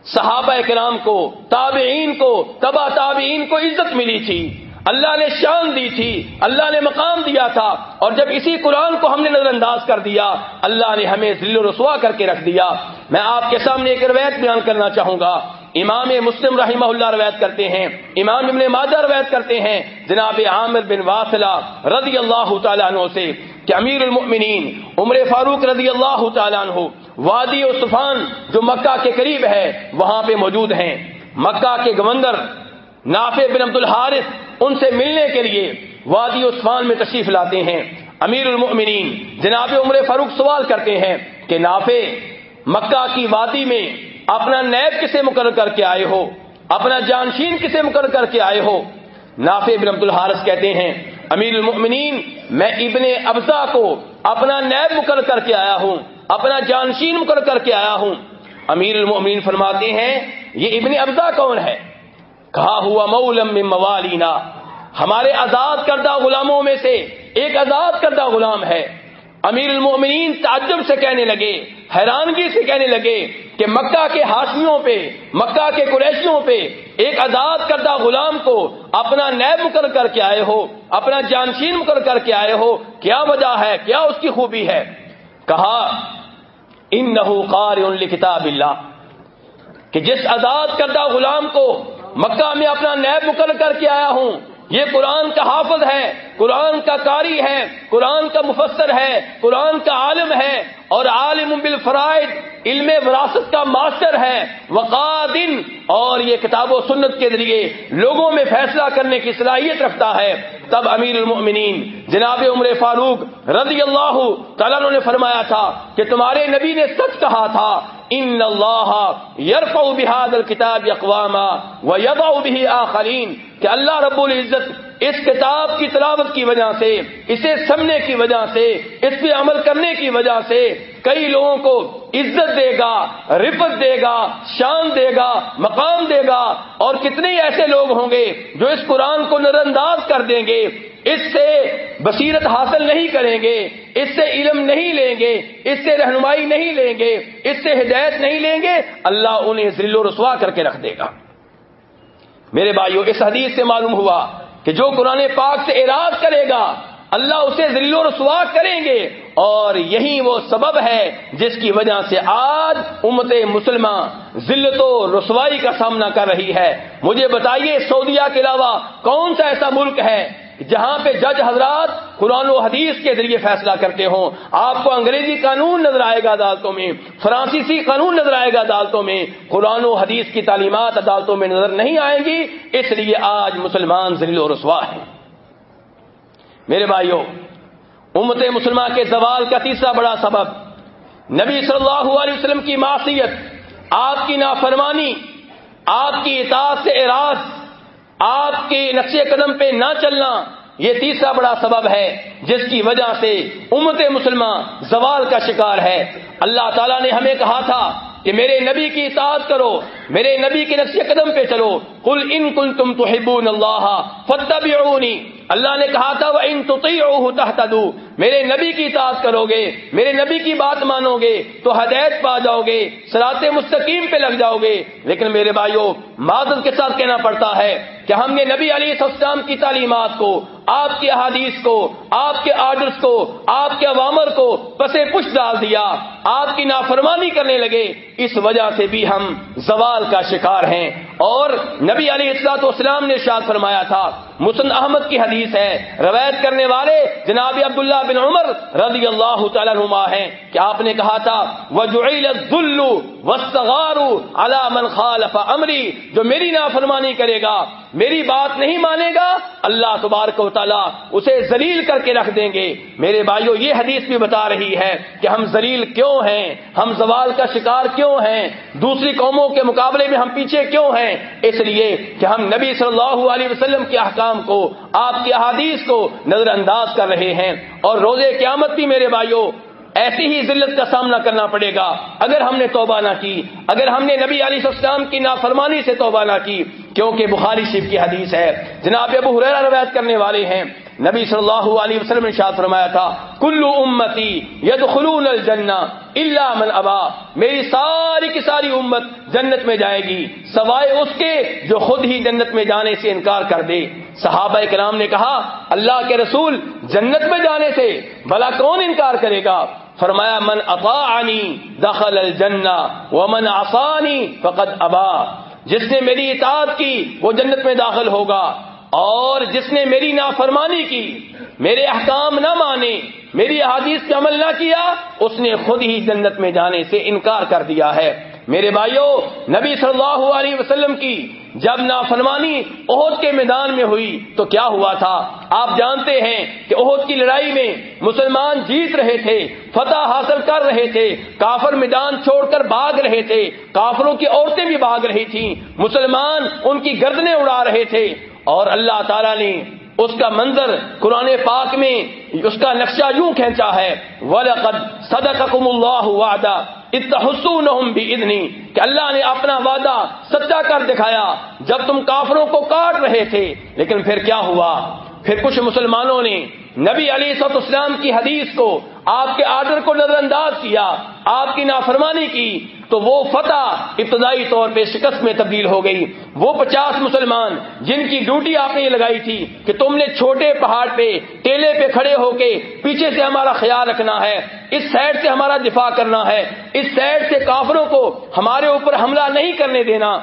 صحابہ کرام کو، تابعین کو، تبا تابعین کو عزت ملی تھی۔ اللہ نے شان دی تھی، اللہ نے مقام دیا تھا۔ اور جب اسی قرآن کو ہم نے نظر انداز کر دیا، اللہ نے ہمیں ذل و رسوا کر کے رکھ دیا۔ میں آپ کے سامنے ایک روایت بیان کرنا چاہوں گا۔ امام مسلم رحمہ اللہ روایت کرتے ہیں۔ امام ابن ماجہ روایت کرتے ہیں۔ جناب عامر بن واصلہ رضی اللہ تعالیٰ عنہ سے۔ کہ امیر المؤمنین، عمر فاروق رضی اللہ تعالیٰ عنہ، وادی عثفان جو مکہ کے قریب ہے، وہاں پہ موجود ہیں۔ مکہ کے گوندر نافع بن عبد الحارث، ان سے ملنے کے لیے وادی عثمان میں تشریف لاتے ہیں۔ امیر المؤمنین، جناب عمر فاروق سوال کرتے ہیں کہ نافع، مکہ کی وادی میں اپنا نیب کسے مقرر کر کے آئے ہو؟ اپنا جانشین کسے مقرر کر کے آئے ہو؟ نافع بن عبد الحارث کہتے ہیں امیر المؤمنین، میں ابن ابزا کو اپنا نیب مقرر کر کے آیا ہوں، اپنا جانشین مقرر کر کے آیا ہوں۔ امیر المؤمنین فرماتے ہیں، یہ ابن ابزا کون ہے؟ کہا ہوا مولم من موالینا، ہمارے آزاد کردہ غلاموں میں سے ایک آزاد کردہ غلام ہے۔ امیر المؤمنین تعجب سے کہنے لگے، حیرانگی سے کہنے لگے کہ مکہ کے ہاشمیوں پہ، مکہ کے قریشیوں پہ ایک آزاد کردہ غلام کو اپنا نیب مقرر کر کے آئے ہو، اپنا جانشین مقرر کر کے آئے ہو، کیا وجہ ہے؟ کیا اس کی خوبی ہے؟ کہا ان نہ کتاب اللہ، کہ جس آزاد کردہ غلام کو مکہ میں اپنا نیب مقرر کر کے آیا ہوں یہ قرآن کا حافظ ہے، قرآن کا کاری ہے، قرآن کا مفسر ہے، قرآن کا عالم ہے، اور عالم بالفرائض، علم وراثت کا ماسٹر ہے، وقادن، اور یہ کتاب و سنت کے ذریعے لوگوں میں فیصلہ کرنے کی صلاحیت رکھتا ہے۔ تب امیر المؤمنین، جناب عمر فاروق رضی اللہ تعالیٰ نے فرمایا تھا کہ تمہارے نبی نے سچ کہا تھا ان اللہ یرف بحاد الکتاب اقوام و یبا بھی آخرین کہ اللہ رب العزت اس کتاب کی تلاوت کی وجہ سے، اسے سمنے کی وجہ سے، اس پہ عمل کرنے کی وجہ سے کئی لوگوں کو عزت دے گا، رفت دے گا، شان دے گا، مقام دے گا۔ اور کتنے ایسے لوگ ہوں گے جو اس قرآن کو نظر انداز کر دیں گے، اس سے بصیرت حاصل نہیں کریں گے۔ اس سے علم نہیں لیں گے، اس سے رہنمائی نہیں لیں گے، اس سے ہدایت نہیں لیں گے، اللہ انہیں ذل و رسوا کر کے رکھ دے گا۔ میرے بھائیوں اس حدیث سے معلوم ہوا کہ جو قرآن پاک سے اراد کرے گا، اللہ اسے ذل و رسوا کریں گے۔ اور یہی وہ سبب ہے جس کی وجہ سے آج امت مسلمان ذلت و رسوائی کا سامنا کر رہی ہے۔ مجھے بتائیے سعودیہ کے علاوہ کون سا ایسا ملک ہے جہاں پہ جج حضرات قرآن و حدیث کے ذریعے فیصلہ کرتے ہوں، آپ کو انگریزی قانون نظر آئے گا عدالتوں میں، فرانسیسی قانون نظر آئے گا عدالتوں میں، قرآن و حدیث کی تعلیمات عدالتوں میں نظر نہیں آئیں گی، اس لیے آج مسلمان ذلیل و رسوا ہیں۔ میرے بھائیوں، امت مسلمان کے زوال کا تیسرا بڑا سبب، نبی صلی اللہ علیہ وسلم کی معصیت، آپ کی نافرمانی، آپ کی اطاعت سے اراض آپ کے نقش قدم پہ نہ چلنا یہ تیسرا بڑا سبب ہے، جس کی وجہ سے امت مسلمان زوال کا شکار ہے۔ اللہ تعالیٰ نے ہمیں کہا تھا کہ میرے نبی کی اطاعت کرو، میرے نبی کے نقش قدم پہ چلو۔ کل ان کل تم تو اللہ فتح اللہ نے کہا تھا وہ ان تو میرے نبی کی اطاعت کرو گے، میرے نبی کی بات مانو گے، تو ہدایت پا جاؤ گے سرات مستقیم پہ لگ جاؤ گے. لیکن میرے بھائیوں معذرت کے ساتھ کہنا پڑتا ہے کہ ہم نے نبی علی السلام کی تعلیمات کو، آپ کی احادیث کو، آپ کے آرڈرز کو، آپ کے عوامر کو پسے پش ڈال دیا، آپ کی نافرمانی کرنے لگے. اس وجہ سے بھی ہم زوال کا شکار ہیں. اور نبی علی اصلاط اسلام نے شاد فرمایا تھا مسن احمد کی حدیث ہے، روایت کرنے والے جناب عبداللہ بن عمر رضی اللہ تعالیٰ نما ہے کہ آپ نے کہا تھا من خالف امری جو میری نافرمانی کرے گا، میری بات نہیں مانے گا، اللہ تبارک و تعالیٰ اسے زلیل کر کے رکھ دیں گے۔ میرے بھائیوں یہ حدیث بھی بتا رہی ہے کہ ہم زلیل کیوں ہیں، ہم زوال کا شکار کیوں ہیں، دوسری قوموں کے مقابلے میں ہم پیچھے کیوں ہیں اس لیے کہ ہم نبی صلی اللہ علیہ وسلم کے احکام کو، آپ کی احادیث کو نظر انداز کر رہے ہیں۔ اور روزے قیامت بھی میرے بھائیوں ایسی ہی ذلت کا سامنا کرنا پڑے گا۔ اگر ہم نے توبہ نہ کی، اگر ہم نے نبی علیہ السلام کی نافرمانی سے توبہ نہ کی، کیونکہ بخاری شیف کی حدیث ہے۔ جناب ابو حریرہ روایت کرنے والے ہیں۔ نبی صلی اللہ علیہ وسلم نے شاد فرمایا تھا، کلو امتی ید خلون الجنا اللہ من ابا. میری ساری کی ساری امت جنت میں جائے گی، سوائے اس کے جو خود ہی جنت میں جانے سے انکار کر دے۔ صحابہ کرام نے کہا، اللہ کے رسول جنت میں جانے سے بھلا کون انکار کرے گا؟ فرمایا، من اطاعنی دخل الجنہ ومن عصانی فقد ابا۔ جس نے میری اطاعت کی، وہ جنت میں داخل ہوگا۔ اور جس نے میری نافرمانی کی، میرے احکام نہ مانے، میری احادیث پہ عمل نہ کیا، اس نے خود ہی جنت میں جانے سے انکار کر دیا ہے۔ میرے بھائیوں نبی صلی اللہ علیہ وسلم کی جب نافرمانی عہد کے میدان میں ہوئی تو کیا ہوا تھا؟ آپ جانتے ہیں کہ عہد کی لڑائی میں مسلمان جیت رہے تھے، فتح حاصل کر رہے تھے، کافر میدان چھوڑ کر بھاگ رہے تھے، کافروں کی عورتیں بھی بھاگ رہی تھیں، مسلمان ان کی گردنیں اڑا رہے تھے۔ اور اللہ تعالی نے اس کا منظر قرآن پاک میں اس کا نقشہ یوں کھینچا ہے، وَلَقَدْ صَدَقَكُمُ اللَّهُ وَعْدَ اتَّحُسُونَهُمْ بِإِذْنِ کہ اللہ نے اپنا وعدہ سچا کر دکھایا۔ جب تم کافروں کو کاٹ رہے تھے، لیکن پھر کیا ہوا؟ پھر کچھ مسلمانوں نے نبی علی سط اسلام کی حدیث کو آپ کے آرڈر کو نظر انداز کیا، آپ کی نافرمانی کی۔ تو وہ فتح ابتدائی طور پہ شکست میں تبدیل ہو گئی۔ وہ پچاس مسلمان جن کی ڈیوٹی آپ نے یہ لگائی تھی کہ تم نے چھوٹے پہاڑ پہ، ٹیلے پہ کھڑے ہو کے پیچھے سے ہمارا خیال رکھنا ہے، اس سائڈ سے ہمارا دفاع کرنا ہے، اس سائڈ سے کافروں کو ہمارے اوپر حملہ نہیں کرنے دینا۔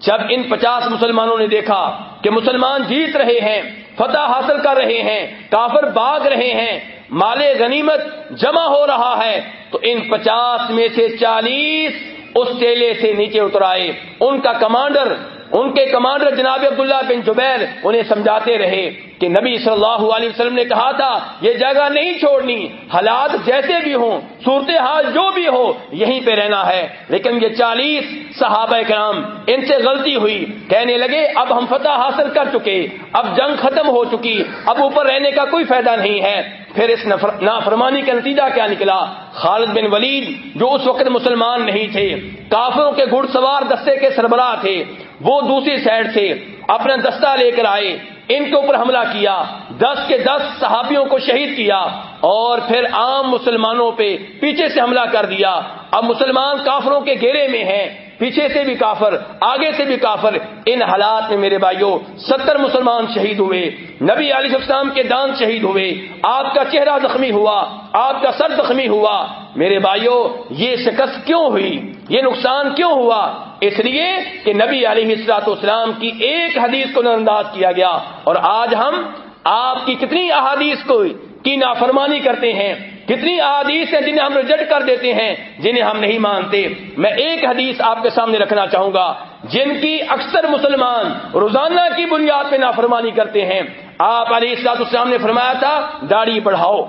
جب ان پچاس مسلمانوں نے دیکھا کہ مسلمان جیت رہے ہیں، فتح حاصل کر رہے ہیں، کافر باغ رہے ہیں، مال غنیمت جمع ہو رہا ہے، تو ان پچاس میں سے چالیس اس ٹیلے سے نیچے اتر آئے۔ ان کا کمانڈر ان کے کمانڈر جناب عبداللہ بن جبیر انہیں سمجھاتے رہے کہ نبی صلی اللہ علیہ وسلم نے کہا تھا، یہ جگہ نہیں چھوڑنی، حالات جیسے بھی ہوں، صورتحال جو بھی ہو، یہیں پہ رہنا ہے۔ لیکن یہ چالیس صحابہ کرام ان سے غلطی ہوئی۔ کہنے لگے، اب ہم فتح حاصل کر چکے، اب جنگ ختم ہو چکی، اب اوپر رہنے کا کوئی فائدہ نہیں ہے۔ پھر اس نافرمانی کا نتیجہ کیا نکلا؟ خالد بن ولید، جو اس وقت مسلمان نہیں تھے، کافروں کے گھڑ سوار دستے کے سربراہ تھے۔ وہ دوسری سائڈ سے اپنا دستہ لے کر آئے، ان کے اوپر حملہ کیا، دس کے دس صحابیوں کو شہید کیا اور پھر عام مسلمانوں پہ پیچھے سے حملہ کر دیا۔ اب مسلمان کافروں کے گھیرے میں ہیں، پیچھے سے بھی کافر، آگے سے بھی کافر۔ ان حالات میں میرے بھائیوں ستر مسلمان شہید ہوئے، نبی علیہ السلام کے دان شہید ہوئے، آپ کا چہرہ زخمی ہوا، آپ کا سر زخمی ہوا۔ میرے بھائیوں یہ شکست کیوں ہوئی؟ یہ نقصان کیوں ہوا؟ اس لیے کہ نبی علیہ السلاط اسلام کی ایک حدیث کو نظر انداز کیا گیا اور آج ہم آپ کی کتنی احادیث کو کی نافرمانی کرتے ہیں، کتنی احادیث ہیں جنہیں ہم ریجیکٹ کر دیتے ہیں، جنہیں ہم نہیں مانتے۔ میں ایک حدیث آپ کے سامنے رکھنا چاہوں گا، جن کی اکثر مسلمان روزانہ کی بنیاد پہ نافرمانی کرتے ہیں۔ آپ علی السلاط اسلام نے فرمایا تھا، داڑھی بڑھاؤ۔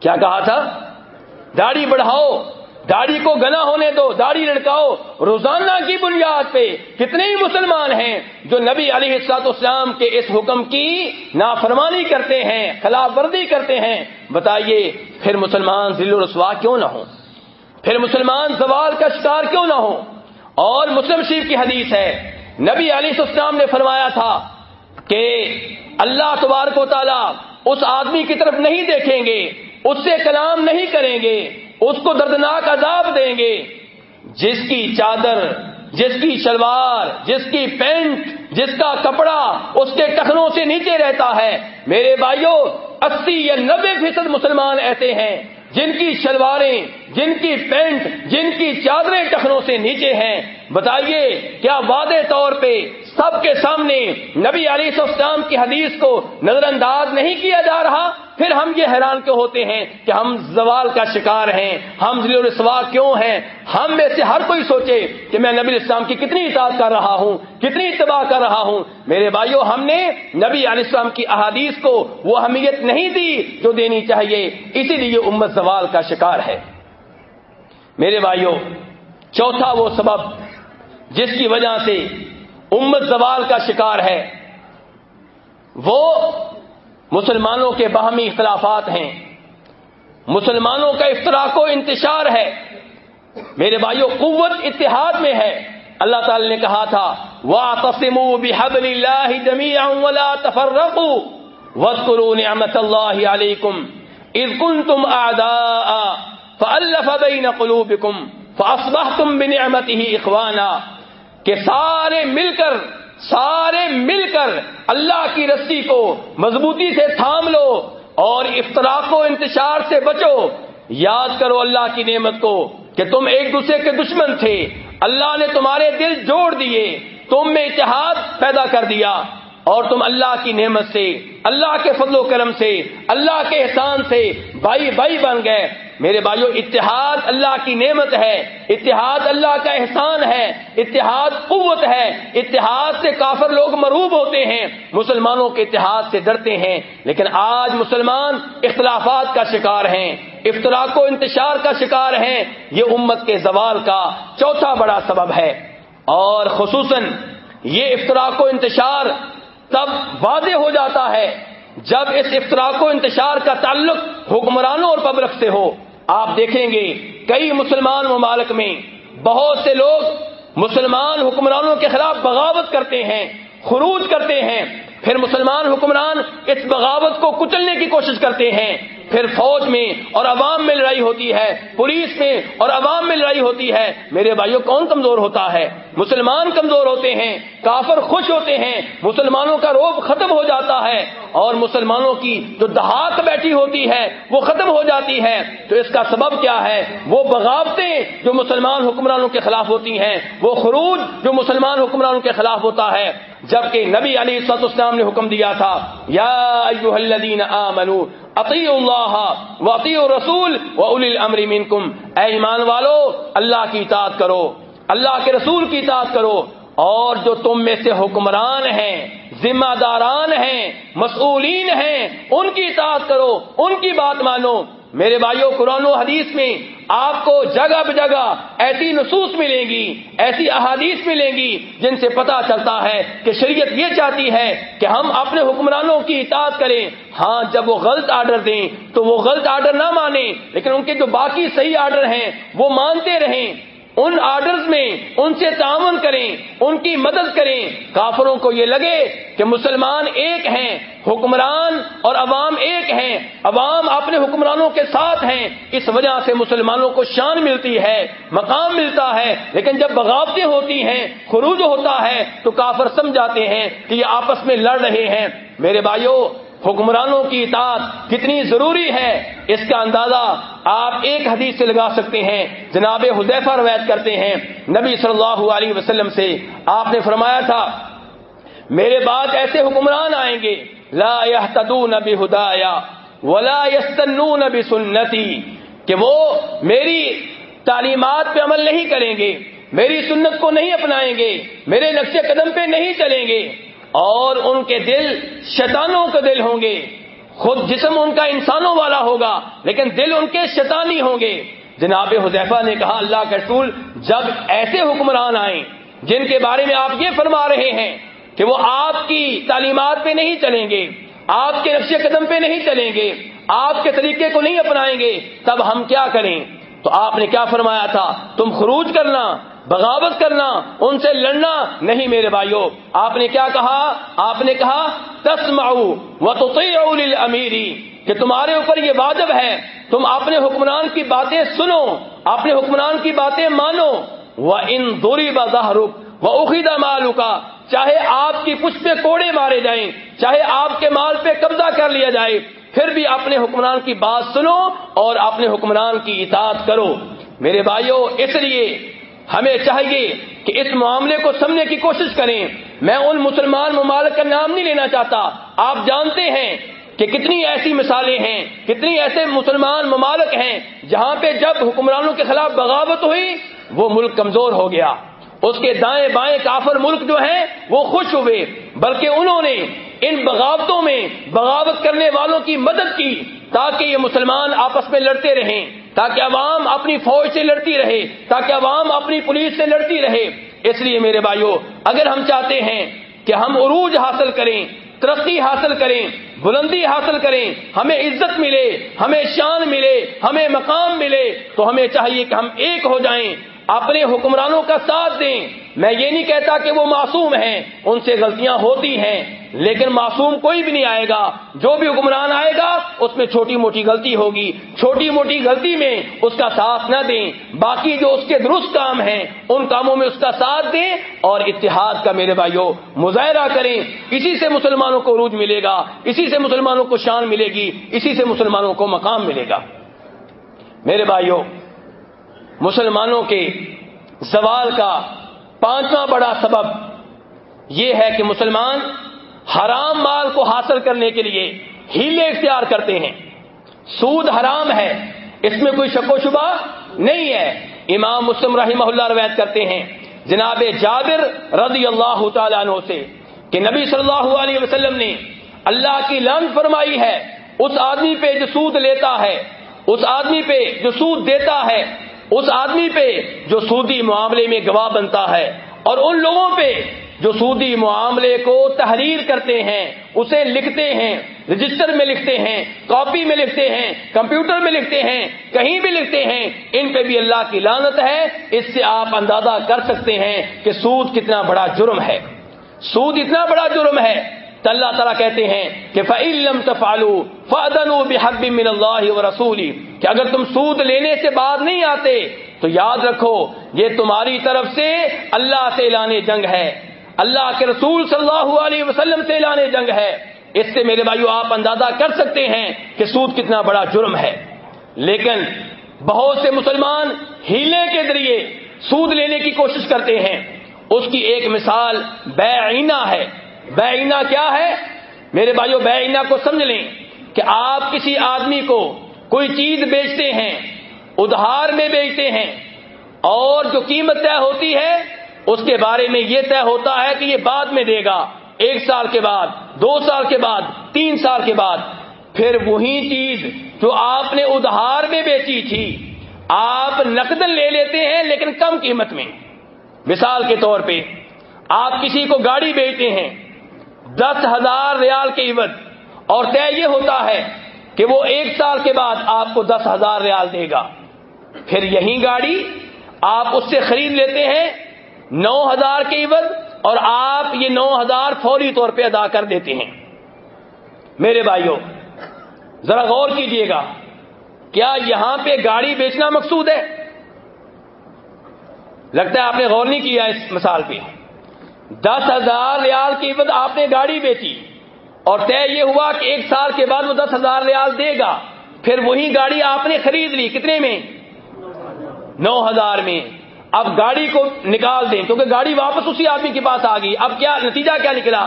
کیا کہا تھا؟ داڑھی بڑھاؤ۔ داڑھی کو گنا ہونے دو، داڑھی لڑکاؤ۔ روزانہ کی بنیاد پہ کتنے ہی مسلمان ہیں جو نبی علی السلاط اسلام کے اس حکم کی نافرمانی کرتے ہیں، خلاف ورزی کرتے ہیں۔ بتائیے، پھر مسلمان ذل و رسوا کیوں نہ ہو پھر مسلمان زوال کا شکار کیوں نہ ہو اور مسلم شریف کی حدیث ہے، نبی علی السلام نے فرمایا تھا کہ اللہ تبارک و تعالی اس آدمی کی طرف نہیں دیکھیں گے، اس سے کلام نہیں کریں گے۔ اس کو دردناک عذاب دیں گے۔ جس کی چادر، جس کی شلوار، جس کی پینٹ، جس کا کپڑا اس کے ٹخنوں سے نیچے رہتا ہے۔ میرے بھائیوں اسی یا نبے فیصد مسلمان ایسے ہیں جن کی شلواریں جن کی پینٹ، جن کی چادریں ٹخنوں سے نیچے ہیں، بتائیے کیا واضح طور پہ سب کے سامنے نبی علی السلام کی حدیث کو نظر انداز نہیں کیا جا رہا؟ پھر ہم یہ حیران کیوں ہوتے ہیں کہ ہم زوال کا شکار ہیں؟ ہم ذیل رسوا کیوں ہیں؟ ہم میں سے ہر کوئی سوچے کہ میں نبی اسلام کی کتنی اطاعت کر رہا ہوں، کتنی اتباع کر رہا ہوں۔ میرے بھائیوں ہم نے نبی علیہ السلام کی احادیث کو وہ اہمیت نہیں دی جو دینی چاہیے، اسی لیے امت زوال کا شکار ہے۔ میرے بھائیوں، چوتھا وہ سبب جس کی وجہ سے امت زوال کا شکار ہے، وہ مسلمانوں کے باہمی اختلافات ہیں۔ مسلمانوں کا افطراک و انتشار ہے۔ میرے بھائیوں، قوت اتحاد میں ہے۔ اللہ تعالی نے کہا تھا وا تسم بحبل اللہ جمی ولا تفرقوا واذكروا نعمت اللہ علیکم اذ کنتم اعداء فالف بین قلوبکم فاصبحتم بنعمته اخوانا کہ سارے مل کر، سارے مل کر اللہ کی رسی کو مضبوطی سے تھام لو اور افطراک و انتشار سے بچو۔ یاد کرو اللہ کی نعمت کو کہ تم ایک دوسرے کے دشمن تھے۔ اللہ نے تمہارے دل جوڑ دیے، تم میں اتحاد پیدا کر دیا۔ اور تم اللہ کی نعمت سے، اللہ کے فضل و کرم سے، اللہ کے احسان سے بھائی بھائی بن گئے۔ میرے بھائیوں اتحاد اللہ کی نعمت ہے، اتحاد اللہ کا احسان ہے، اتحاد قوت ہے، اتحاد سے کافر لوگ مروب ہوتے ہیں، مسلمانوں کے اتحاد سے ڈرتے ہیں، لیکن آج مسلمان اختلافات کا شکار ہیں افطراک و انتشار کا شکار ہیں، یہ امت کے زوال کا چوتھا بڑا سبب ہے۔ اور خصوصاً یہ افطراک و انتشار تب واضح ہو جاتا ہے جب اس افطراک و انتشار کا تعلق حکمرانوں اور پبلک سے ہو۔ آپ دیکھیں گے کئی مسلمان ممالک میں بہت سے لوگ مسلمان حکمرانوں کے خلاف بغاوت کرتے ہیں، خروج کرتے ہیں، پھر مسلمان حکمران اس بغاوت کو کچلنے کی کوشش کرتے ہیں۔ پھر فوج میں اور عوام میں لڑائی ہوتی ہے، پولیس میں اور عوام میں لڑائی ہوتی ہے۔ میرے بھائیوں، کون کمزور ہوتا ہے؟ مسلمان کمزور ہوتے ہیں، کافر خوش ہوتے ہیں، مسلمانوں کا روب ختم ہو جاتا ہے۔ اور مسلمانوں کی جو دہات بیٹھی ہوتی ہے، وہ ختم ہو جاتی ہے۔ تو اس کا سبب کیا ہے؟ وہ بغاوتیں جو مسلمان حکمرانوں کے خلاف ہوتی ہیں، وہ خروج جو مسلمان حکمرانوں کے خلاف ہوتا ہے۔ جبکہ نبی علی سط اسلام نے حکم دیا تھا، یا الذین آمنوا اطیع اللہ و عطی رسول و اول الامر منکم۔ اے ایمان والو، اللہ کی اطاعت کرو، اللہ کے رسول کی اطاعت کرو۔ اور جو تم میں سے حکمران ہیں، ذمہ داران ہیں، مسئولین ہیں، ان کی اطاعت کرو، ان کی بات مانو۔ میرے بھائیوں قرآن و حدیث میں آپ کو جگہ بجگہ ایسی نصوص ملیں گی، ایسی احادیث ملیں گی جن سے پتا چلتا ہے کہ شریعت یہ چاہتی ہے کہ ہم اپنے حکمرانوں کی اطاعت کریں۔ ہاں جب وہ غلط آرڈر دیں تو وہ غلط آرڈر نہ مانیں، لیکن ان کے جو باقی صحیح آرڈر ہیں وہ مانتے رہیں۔ ان آرڈرز میں ان سے تعاون کریں، ان کی مدد کریں۔ کافروں کو یہ لگے کہ مسلمان ایک ہیں، حکمران اور عوام ایک ہیں۔ عوام اپنے حکمرانوں کے ساتھ ہیں۔ اس وجہ سے مسلمانوں کو شان ملتی ہے، مقام ملتا ہے۔ لیکن جب بغاوتیں ہوتی ہیں، خروج ہوتا ہے، تو کافر سمجھاتے ہیں کہ یہ آپس میں لڑ رہے ہیں۔ میرے بھائیوں حکمرانوں کی اطاعت کتنی ضروری ہے، اس کا اندازہ آپ ایک حدیث سے لگا سکتے ہیں۔ جناب حذیفہ روایت کرتے ہیں، نبی صلی اللہ علیہ وسلم سے آپ نے فرمایا تھا، میرے بعد ایسے حکمران آئیں گے، لا يهتدون بهدايا ولا يستنون بسنتی، کہ وہ میری تعلیمات پہ عمل نہیں کریں گے، میری سنت کو نہیں اپنائیں گے، میرے نقش قدم پہ نہیں چلیں گے۔ اور ان کے دل شیطانوں کے دل ہوں گے۔ خود جسم ان کا انسانوں والا ہوگا، لیکن دل ان کے شیطانی ہوں گے۔ جناب حذیفہ نے کہا، اللہ کے رسول جب ایسے حکمران آئیں، جن کے بارے میں آپ یہ فرما رہے ہیں کہ وہ آپ کی تعلیمات پہ نہیں چلیں گے، آپ کے نقش قدم پہ نہیں چلیں گے، آپ کے طریقے کو نہیں اپنائیں گے، تب ہم کیا کریں؟ تو آپ نے کیا فرمایا تھا؟ تم خروج کرنا بغاوت کرنا، ان سے لڑنا نہیں میرے بھائیوں آپ نے کیا کہا؟ آپ نے کہا، تسمعو و تو کہ تمہارے اوپر یہ واجب ہے، تم اپنے حکمران کی باتیں سنو، اپنے حکمران کی باتیں مانو۔ وہ ان دوری بظاہر وہ اخیدہ مالو کا چاہے آپ کی پشت پہ کوڑے مارے جائیں، چاہے آپ کے مال پہ قبضہ کر لیا جائے، پھر بھی اپنے حکمران کی بات سنو اور اپنے حکمران کی اطاعت کرو۔ میرے بھائیوں اس لیے ہمیں چاہیے کہ اس معاملے کو سمجھنے کی کوشش کریں۔ میں ان مسلمان ممالک کا نام نہیں لینا چاہتا۔ آپ جانتے ہیں کہ کتنی ایسی مثالیں ہیں، کتنی ایسے مسلمان ممالک ہیں جہاں پہ جب حکمرانوں کے خلاف بغاوت ہوئی، وہ ملک کمزور ہو گیا۔ اس کے دائیں بائیں کافر ملک جو ہیں، وہ خوش ہوئے۔ بلکہ انہوں نے ان بغاوتوں میں بغاوت کرنے والوں کی مدد کی تاکہ یہ مسلمان آپس میں لڑتے رہیں۔ تاکہ عوام اپنی فوج سے لڑتی رہے، تاکہ عوام اپنی پولیس سے لڑتی رہے۔ اس لیے میرے بھائیوں اگر ہم چاہتے ہیں کہ ہم عروج حاصل کریں، ترقی حاصل کریں، بلندی حاصل کریں، ہمیں عزت ملے، ہمیں شان ملے، ہمیں مقام ملے، تو ہمیں چاہیے کہ ہم ایک ہو جائیں اپنے حکمرانوں کا ساتھ دیں۔ میں یہ نہیں کہتا کہ وہ معصوم ہیں، ان سے غلطیاں ہوتی ہیں، لیکن معصوم کوئی بھی نہیں آئے گا۔ جو بھی حکمران آئے گا، اس میں چھوٹی موٹی غلطی ہوگی۔ چھوٹی موٹی غلطی میں اس کا ساتھ نہ دیں۔ باقی جو اس کے درست کام ہیں، ان کاموں میں اس کا ساتھ دیں۔ اور اتحاد کا میرے بھائیوں مظاہرہ کریں۔ اسی سے مسلمانوں کو عروج ملے گا۔ اسی سے مسلمانوں کو شان ملے گی۔ اسی سے مسلمانوں کو مقام ملے گا۔ میرے بھائیوں مسلمانوں کے زوال کا پانچواں بڑا سبب یہ ہے کہ مسلمان حرام مال کو حاصل کرنے کے لیے ہیلے اختیار کرتے ہیں۔ سود حرام ہے، اس میں کوئی شک و شبہ نہیں ہے۔ امام مسلم رحمہ اللہ روایت کرتے ہیں، جناب جابر رضی اللہ تعالیٰ عنہ سے کہ نبی صلی اللہ علیہ وسلم نے اللہ کی لان فرمائی ہے، اس آدمی پہ جو سود لیتا ہے، اس آدمی پہ جو سود دیتا ہے اس آدمی پہ جو سودی معاملے میں گواہ بنتا ہے اور ان لوگوں پہ جو سودی معاملے کو تحریر کرتے ہیں، اسے لکھتے ہیں، رجسٹر میں لکھتے ہیں، کاپی میں لکھتے ہیں، کمپیوٹر میں لکھتے ہیں، کہیں بھی لکھتے ہیں، ان پہ بھی اللہ کی لانت ہے۔ اس سے آپ اندازہ کر سکتے ہیں کہ سود کتنا بڑا جرم ہے۔ سود اتنا بڑا جرم ہے تو اللہ تعالیٰ کہتے ہیں کہ فعلم تفالو فادن بحب من اللہ و رسولی کہ اگر تم سود لینے سے بعد نہیں آتے تو یاد رکھو، یہ تمہاری طرف سے اللہ سے اعلان جنگ ہے۔ اللہ کے رسول صلی اللہ علیہ وسلم سے اعلان جنگ ہے۔ اس سے میرے بھائیو، آپ اندازہ کر سکتے ہیں کہ سود کتنا بڑا جرم ہے۔ لیکن بہت سے مسلمان ہیلے کے ذریعے سود لینے کی کوشش کرتے ہیں۔ اس کی ایک مثال بیعینہ ہے۔ بیعینہ کیا ہے؟ میرے بھائیو بیعینہ کو سمجھ لیں کہ آپ کسی آدمی کو کوئی چیز بیچتے ہیں، ادھار میں بیچتے ہیں اور جو قیمت طے ہوتی ہے، اس کے بارے میں یہ طے ہوتا ہے کہ یہ بعد میں دے گا، ایک سال کے بعد، دو سال کے بعد، تین سال کے بعد۔ پھر وہی چیز جو آپ نے ادھار میں بیچی تھی، آپ نقدن لے لیتے ہیں لیکن کم قیمت میں۔ مثال کے طور پہ، آپ کسی کو گاڑی بیچتے ہیں دس ہزار ریال کے عوض اور طے یہ ہوتا ہے کہ وہ ایک سال کے بعد آپ کو دس ہزار ریال دے گا۔ پھر یہی گاڑی آپ اس سے خرید لیتے ہیں، نو ہزار کے عوض اور آپ یہ نو ہزار فوری طور پہ ادا کر دیتے ہیں۔ میرے بھائیوں، ذرا غور کیجیے گا، کیا یہاں پہ گاڑی بیچنا مقصود ہے؟ لگتا ہے آپ نے غور نہیں کیا اس مثال پہ۔ دس ہزار ریال کی آپ نے گاڑی بیچی اور طے یہ ہوا کہ ایک سال کے بعد وہ دس ہزار ریال دے گا۔ پھر وہی گاڑی آپ نے خرید لی۔ کتنے میں؟ نو ہزار میں۔ اب گاڑی کو نکال دیں۔ کیونکہ گاڑی واپس اسی آدمی کے پاس آ گئی۔ اب کیا نتیجہ کیا نکلا؟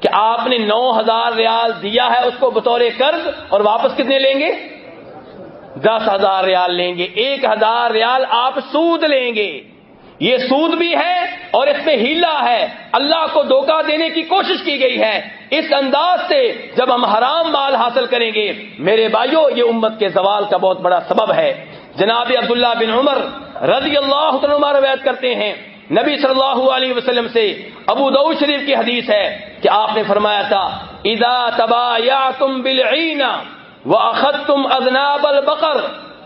کہ آپ نے نو ہزار ریال دیا ہے، اس کو بطور قرض اور واپس کتنے لیں گے؟ دس ہزار ریال لیں گے۔ ایک ہزار ریال آپ سود لیں گے۔ یہ سود بھی ہے اور اس میں ہیلا ہے۔ اللہ کو دھوکہ دینے کی کوشش کی گئی ہے۔ اس انداز سے جب ہم حرام مال حاصل کریں گے، میرے بھائیوں یہ امت کے زوال کا بہت بڑا سبب ہے۔ جناب عبداللہ بن عمر رضی اللہ عنہ روایت کرتے ہیں۔ نبی صلی اللہ علیہ وسلم سے ابو دو شریف کی حدیث ہے کہ آپ نے فرمایا تھا ادا تبا یا تم بل و اخت تم ادناب البقر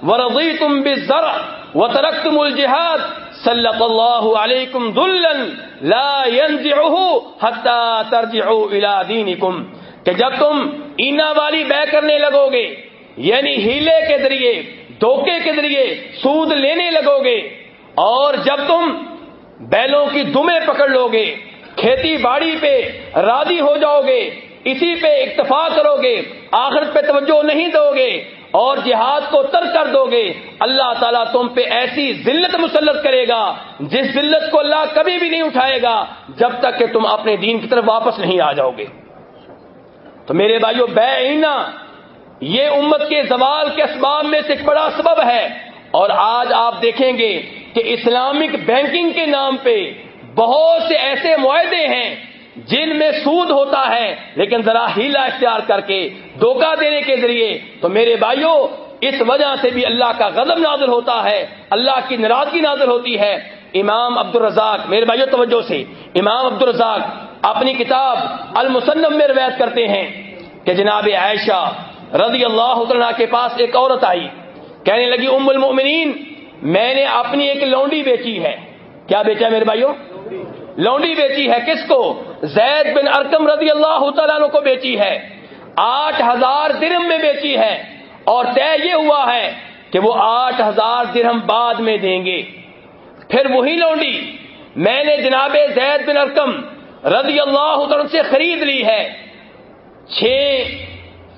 و رضی تم و تم الجہاد صلی اللہ علیکم دلن لا حتى ترجعوا الى دینکم کہ جب تم اینا والی بے کرنے لگو گے یعنی ہیلے کے ذریعے، دھوکے کے ذریعے سود لینے لگو گے اور جب تم بیلوں کی دمیں پکڑ لو گے کھیتی باڑی پہ رادی ہو جاؤ گے اسی پہ اکتفا کرو گے، آخرت پہ توجہ نہیں دو گے اور جہاد کو تر کر دو گے۔ اللہ تعالیٰ تم پہ ایسی ذلت مسلط کرے گا، جس ذلت کو اللہ کبھی بھی نہیں اٹھائے گا جب تک کہ تم اپنے دین کی طرف واپس نہیں آ جاؤ گے۔ تو میرے بھائیوں بے اینا یہ امت کے زوال کے اسباب میں سے ایک بڑا سبب ہے۔ اور آج آپ دیکھیں گے کہ اسلامک بینکنگ کے نام پہ بہت سے ایسے معاہدے ہیں جن میں سود ہوتا ہے، لیکن ذرا ہیلا اختیار کر کے دھوکہ دینے کے ذریعے، تو میرے بھائیوں اس وجہ سے بھی اللہ کا غضب نازل ہوتا ہے، اللہ کی ناراضگی نازل ہوتی ہے۔ امام عبد الرزاق میرے بھائیوں توجہ سے۔ امام عبد الرزاق اپنی کتاب المسنم میں روایت کرتے ہیں کہ جناب عائشہ رضی اللہ عنہ کے پاس ایک عورت آئی۔ کہنے لگی، ام المؤمنین، میں نے اپنی ایک لونڈی بیچی ہے۔ کیا بیچا میرے بھائیوں لونڈی بیچی ہے، کس کو؟ زید بن ارکم رضی اللہ تعالیٰ کو بیچی ہے۔ آٹھ ہزار درم میں بیچی ہے۔ اور طے یہ ہوا ہے کہ وہ آٹھ ہزار درہم بعد میں دیں گے۔ پھر وہی لونڈی میں نے جناب زید بن ارکم رضی اللہ عنہ سے خرید لی ہے۔ چھ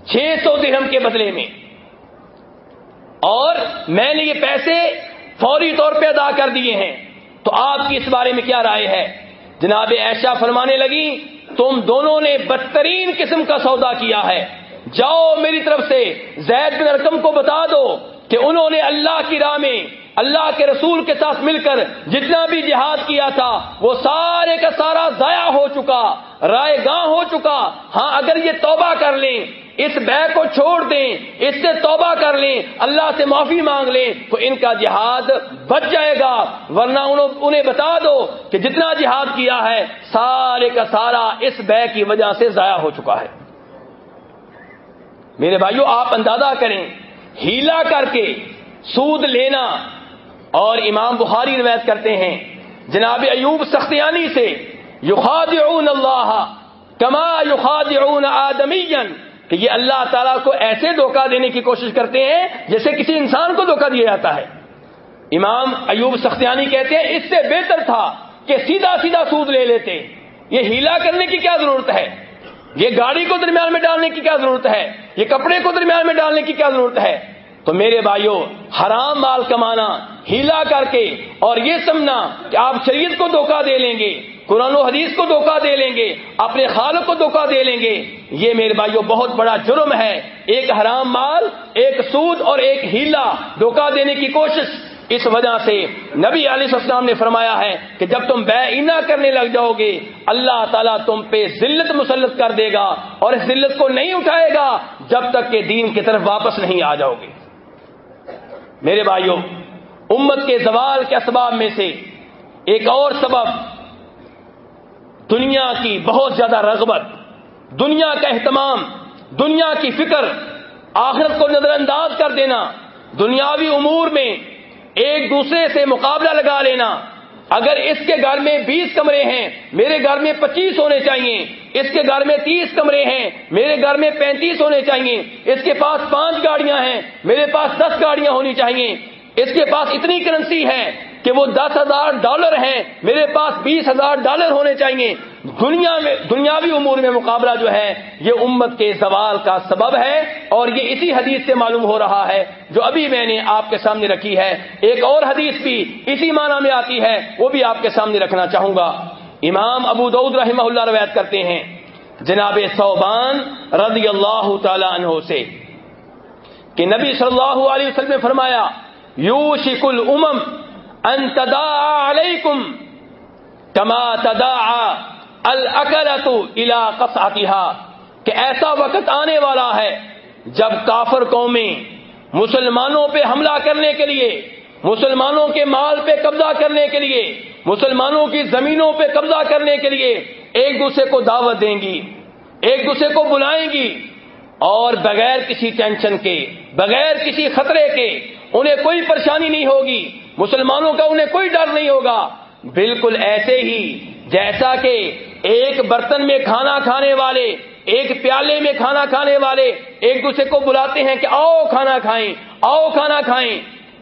چھ سو درہم کے بدلے میں۔ اور میں نے یہ پیسے فوری طور پہ ادا کر دیے ہیں۔ تو آپ کی اس بارے میں کیا رائے ہے؟ جناب ایشا فرمانے لگی، تم دونوں نے بدترین قسم کا سودا کیا ہے۔ جاؤ میری طرف سے، زید بن رقم کو بتا دو کہ انہوں نے اللہ کی راہ میں اللہ کے رسول کے ساتھ مل کر جتنا بھی جہاد کیا تھا، وہ سارے کا سارا ضائع ہو چکا، رائے گاہ ہو چکا۔ ہاں اگر یہ توبہ کر لیں، اس بے کو چھوڑ دیں، اس سے توبہ کر لیں، اللہ سے معافی مانگ لیں، تو ان کا جہاد بچ جائے گا۔ ورنہ انہیں بتا دو کہ جتنا جہاد کیا ہے، سارے کا سارا اس بے کی وجہ سے ضائع ہو چکا ہے۔ میرے بھائیوں آپ اندازہ کریں، ہیلا کر کے سود لینا اور امام بخاری روایت کرتے ہیں، جناب ایوب سختیانی سے، یخادعون اللہ کما یخادعون آدمین کہ یہ اللہ تعالیٰ کو ایسے دھوکہ دینے کی کوشش کرتے ہیں جیسے کسی انسان کو دھوکہ دیا جاتا ہے۔ امام ایوب سختیانی کہتے ہیں، اس سے بہتر تھا کہ سیدھا سیدھا سود لے لیتے۔ یہ ہیلا کرنے کی کیا ضرورت ہے؟ یہ گاڑی کو درمیان میں ڈالنے کی کیا ضرورت ہے؟ یہ کپڑے کو درمیان میں ڈالنے کی کیا ضرورت ہے؟ تو میرے بھائیوں حرام مال کمانا ہیلا کر کے اور یہ سمنا کہ آپ شریعت کو دھوکہ دے لیں گے، قرآن و حدیث کو دھوکہ دے لیں گے، اپنے خالق کو دھوکہ دے لیں گے۔ یہ میرے بھائیوں بہت بڑا جرم ہے۔ ایک حرام مال، ایک سود اور ایک ہیلا دھوکہ دینے کی کوشش۔ اس وجہ سے نبی علیہ السلام نے فرمایا ہے کہ جب تم بے اینا کرنے لگ جاؤ گے، اللہ تعالیٰ تم پہ ذلت مسلط کر دے گا اور اس ذلت کو نہیں اٹھائے گا جب تک کہ دین کی طرف واپس نہیں آ جاؤ گے۔ میرے بھائیوں، امت کے زوال کے اسباب میں سے ایک اور سبب دنیا کی بہت زیادہ رغبت، دنیا کا اہتمام، دنیا کی فکر، آخرت کو نظر انداز کر دینا، دنیاوی امور میں ایک دوسرے سے مقابلہ لگا لینا۔ اگر اس کے گھر میں بیس کمرے ہیں، میرے گھر میں پچیس ہونے چاہیے۔ اس کے گھر میں تیس کمرے ہیں، میرے گھر میں پینتیس ہونے چاہیے اس کے پاس پانچ گاڑیاں ہیں، میرے پاس دس گاڑیاں ہونی چاہیے اس کے پاس اتنی کرنسی ہے کہ وہ دس ہزار ڈالر ہیں، میرے پاس بیس ہزار ڈالر ہونے چاہیے دنیا میں، دنیاوی امور میں مقابلہ جو ہے، یہ امت کے زوال کا سبب ہے۔ اور یہ اسی حدیث سے معلوم ہو رہا ہے جو ابھی میں نے آپ کے سامنے رکھی ہے۔ ایک اور حدیث بھی اسی معنی میں آتی ہے، وہ بھی آپ کے سامنے رکھنا چاہوں گا۔ امام ابو دعود رحمہ اللہ روایت کرتے ہیں، جناب صوبان رضی اللہ تعالی عنہ سے، کہ نبی صلی اللہ علیہ وسلم نے فرمایا یو شک الامم ان تدا علیکم کما تدا الکلت الا قصعتها کہ ایسا وقت آنے والا ہے جب کافر قومیں مسلمانوں پہ حملہ کرنے کے لیے، مسلمانوں کے مال پہ قبضہ کرنے کے لیے مسلمانوں کی زمینوں پہ قبضہ کرنے کے لیے ایک دوسرے کو دعوت دیں گی، ایک دوسرے کو بلائیں گی، اور بغیر کسی ٹینشن کے، بغیر کسی خطرے کے انہیں کوئی پریشانی نہیں ہوگی، مسلمانوں کا انہیں کوئی ڈر نہیں ہوگا۔ بالکل ایسے ہی جیسا کہ ایک برتن میں کھانا کھانے والے، ایک پیالے میں کھانا کھانے والے ایک دوسرے کو بلاتے ہیں کہ آؤ کھانا کھائیں، آؤ کھانا کھائیں۔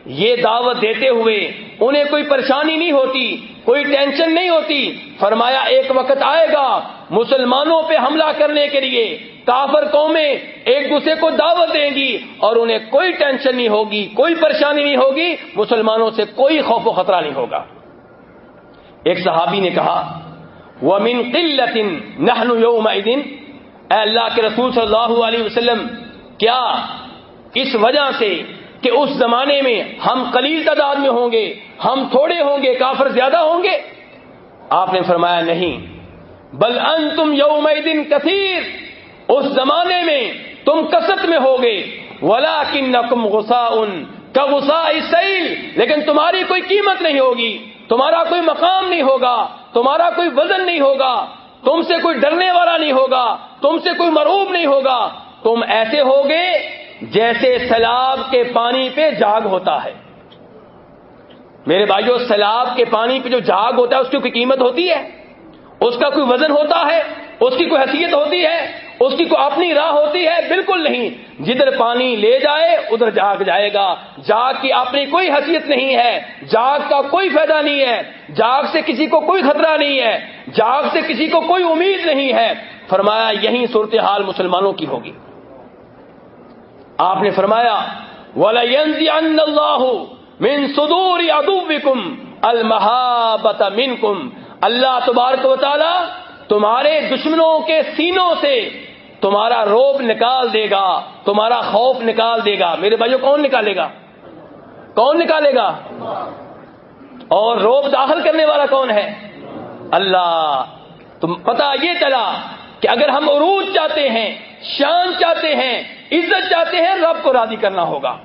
یہ دعوت دیتے ہوئے انہیں کوئی پریشانی نہیں ہوتی، کوئی ٹینشن نہیں ہوتی۔ فرمایا، ایک وقت آئے گا مسلمانوں پہ حملہ کرنے کے لیے کافر قومیں ایک دوسرے کو دعوت دیں گی اور انہیں کوئی ٹینشن نہیں ہوگی، کوئی پریشانی نہیں ہوگی، مسلمانوں سے کوئی خوف و خطرہ نہیں ہوگا۔ ایک صحابی نے کہا وہ من قلت نہن یوم اے اللہ کے رسول صلی اللہ علیہ وسلم، کیا اس وجہ سے کہ اس زمانے میں ہم قلیل تعداد میں ہوں گے، ہم تھوڑے ہوں گے، کافر زیادہ ہوں گے؟ آپ نے فرمایا نہیں۔ بل ان تم یوم دن کثیر۔ اس زمانے میں تم کسط میں ہوگے۔ ولا کن نقم غسا ان کا غسا سیل لیکن تمہاری کوئی قیمت نہیں ہوگی، تمہارا کوئی مقام نہیں ہوگا، تمہارا کوئی وزن نہیں ہوگا، تم سے کوئی ڈرنے والا نہیں ہوگا، تم سے کوئی مروب نہیں ہوگا۔ تم ایسے ہوگے جیسے سیلاب کے پانی پہ جاگ ہوتا ہے۔ میرے بھائیو، سیلاب کے پانی پہ جو جاگ ہوتا ہے، اس کی کوئی قیمت ہوتی ہے؟ اس کا کوئی وزن ہوتا ہے؟ اس کی کوئی حیثیت ہوتی ہے؟ اس کی کوئی اپنی راہ ہوتی ہے؟ بالکل نہیں۔ جدھر پانی لے جائے، ادھر جاگ جائے گا۔ جاگ کی اپنی کوئی حیثیت نہیں ہے۔ جاگ کا کوئی فائدہ نہیں ہے۔ جاگ سے کسی کو کوئی خطرہ نہیں ہے۔ جاگ سے کسی کو کوئی امید نہیں ہے۔ فرمایا، یہی صورتحال مسلمانوں کی ہوگی۔ آپ نے فرمایا اللہ من صدور ادوبکم المحابت اللہ تبارک و تعالی تمہارے دشمنوں کے سینوں سے تمہارا روب نکال دے گا، تمہارا خوف نکال دے گا۔ میرے بھائیوں کون نکالے گا؟ کون نکالے گا؟ اور روب داخل کرنے والا کون ہے؟ اللہ۔ تم پتا یہ چلا کہ اگر ہم عروج چاہتے ہیں شان چاہتے ہیں، عزت چاہتے ہیں، رب کو راضی کرنا ہوگا۔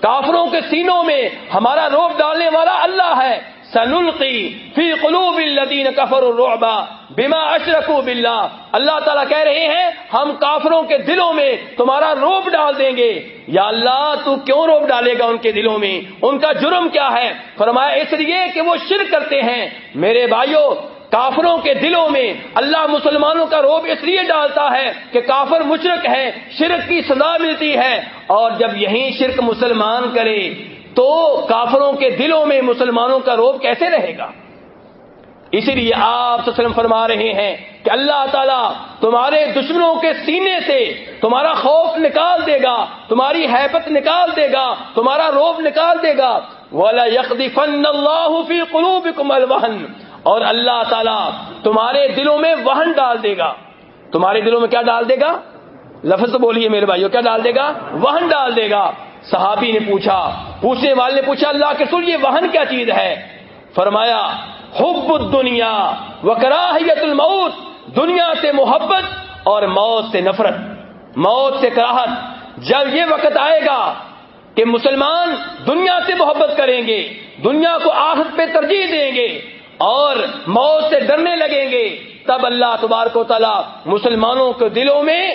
کافروں کے سینوں میں ہمارا روب ڈالنے والا اللہ ہے۔ سنلقی فی قلوب الذین کفروا الرعب بما اشرکوا باللہ۔ اللہ تعالیٰ کہہ رہے ہیں، ہم کافروں کے دلوں میں تمہارا روب ڈال دیں گے۔ یا اللہ، تو کیوں روب ڈالے گا ان کے دلوں میں؟ ان کا جرم کیا ہے؟ فرمایا، اس لیے کہ وہ شرک کرتے ہیں۔ میرے بھائیوں کافروں کے دلوں میں اللہ مسلمانوں کا روب اس لیے ڈالتا ہے کہ کافر مشرق ہے، شرک کی سزا ملتی ہے۔ اور جب یہی شرک مسلمان کرے، تو کافروں کے دلوں میں مسلمانوں کا روب کیسے رہے گا؟ اسی لیے آپ وسلم فرما رہے ہیں کہ اللہ تعالیٰ تمہارے دشمنوں کے سینے سے تمہارا خوف نکال دے گا، تمہاری حیبت نکال دے گا، تمہارا روب نکال دے گا۔ والا یکدی فن اللہ فی قلوب اور اللہ تعالیٰ تمہارے دلوں میں وہن ڈال دے گا۔ تمہارے دلوں میں کیا ڈال دے گا؟ لفظ بولیے میرے بھائیوں کیا ڈال دے گا؟ وہن ڈال دے گا۔ صحابی نے پوچھا، پوچھنے والے نے پوچھا، اللہ کے سر یہ وہن کیا چیز ہے؟ فرمایا، حب الدنیا و کراہیت الموت، دنیا سے محبت اور موت سے نفرت، موت سے کراہت۔ جب یہ وقت آئے گا کہ مسلمان دنیا سے محبت کریں گے، دنیا کو آہت پہ ترجیح دیں گے اور موت سے ڈرنے لگیں گے، تب اللہ تبارک و تعالیٰ مسلمانوں کے دلوں میں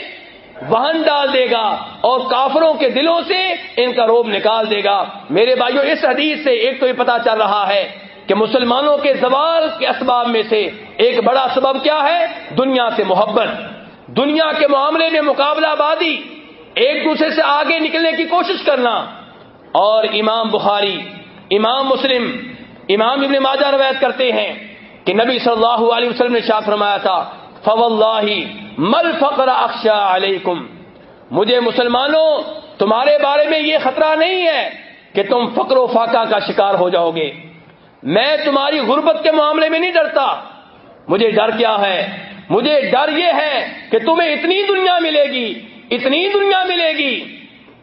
وہن ڈال دے گا اور کافروں کے دلوں سے ان کا روب نکال دے گا۔ میرے بھائیوں اس حدیث سے ایک تو یہ پتا چل رہا ہے کہ مسلمانوں کے زوال کے اسباب میں سے ایک بڑا سبب کیا ہے؟ دنیا سے محبت۔ دنیا کے معاملے میں مقابلہ بادی ایک دوسرے سے آگے نکلنے کی کوشش کرنا۔ اور امام بخاری، امام مسلم امام ابن ماجہ روایت کرتے ہیں کہ نبی صلی اللہ علیہ وسلم نے شاہ فرمایا تھا فو اللہ مل فقر اکشا علیکم مجھے مسلمانوں، تمہارے بارے میں یہ خطرہ نہیں ہے کہ تم فقر و فاقہ کا شکار ہو جاؤ گے۔ میں تمہاری غربت کے معاملے میں نہیں ڈرتا۔ مجھے ڈر کیا ہے؟ مجھے ڈر یہ ہے کہ تمہیں اتنی دنیا ملے گی، اتنی دنیا ملے گی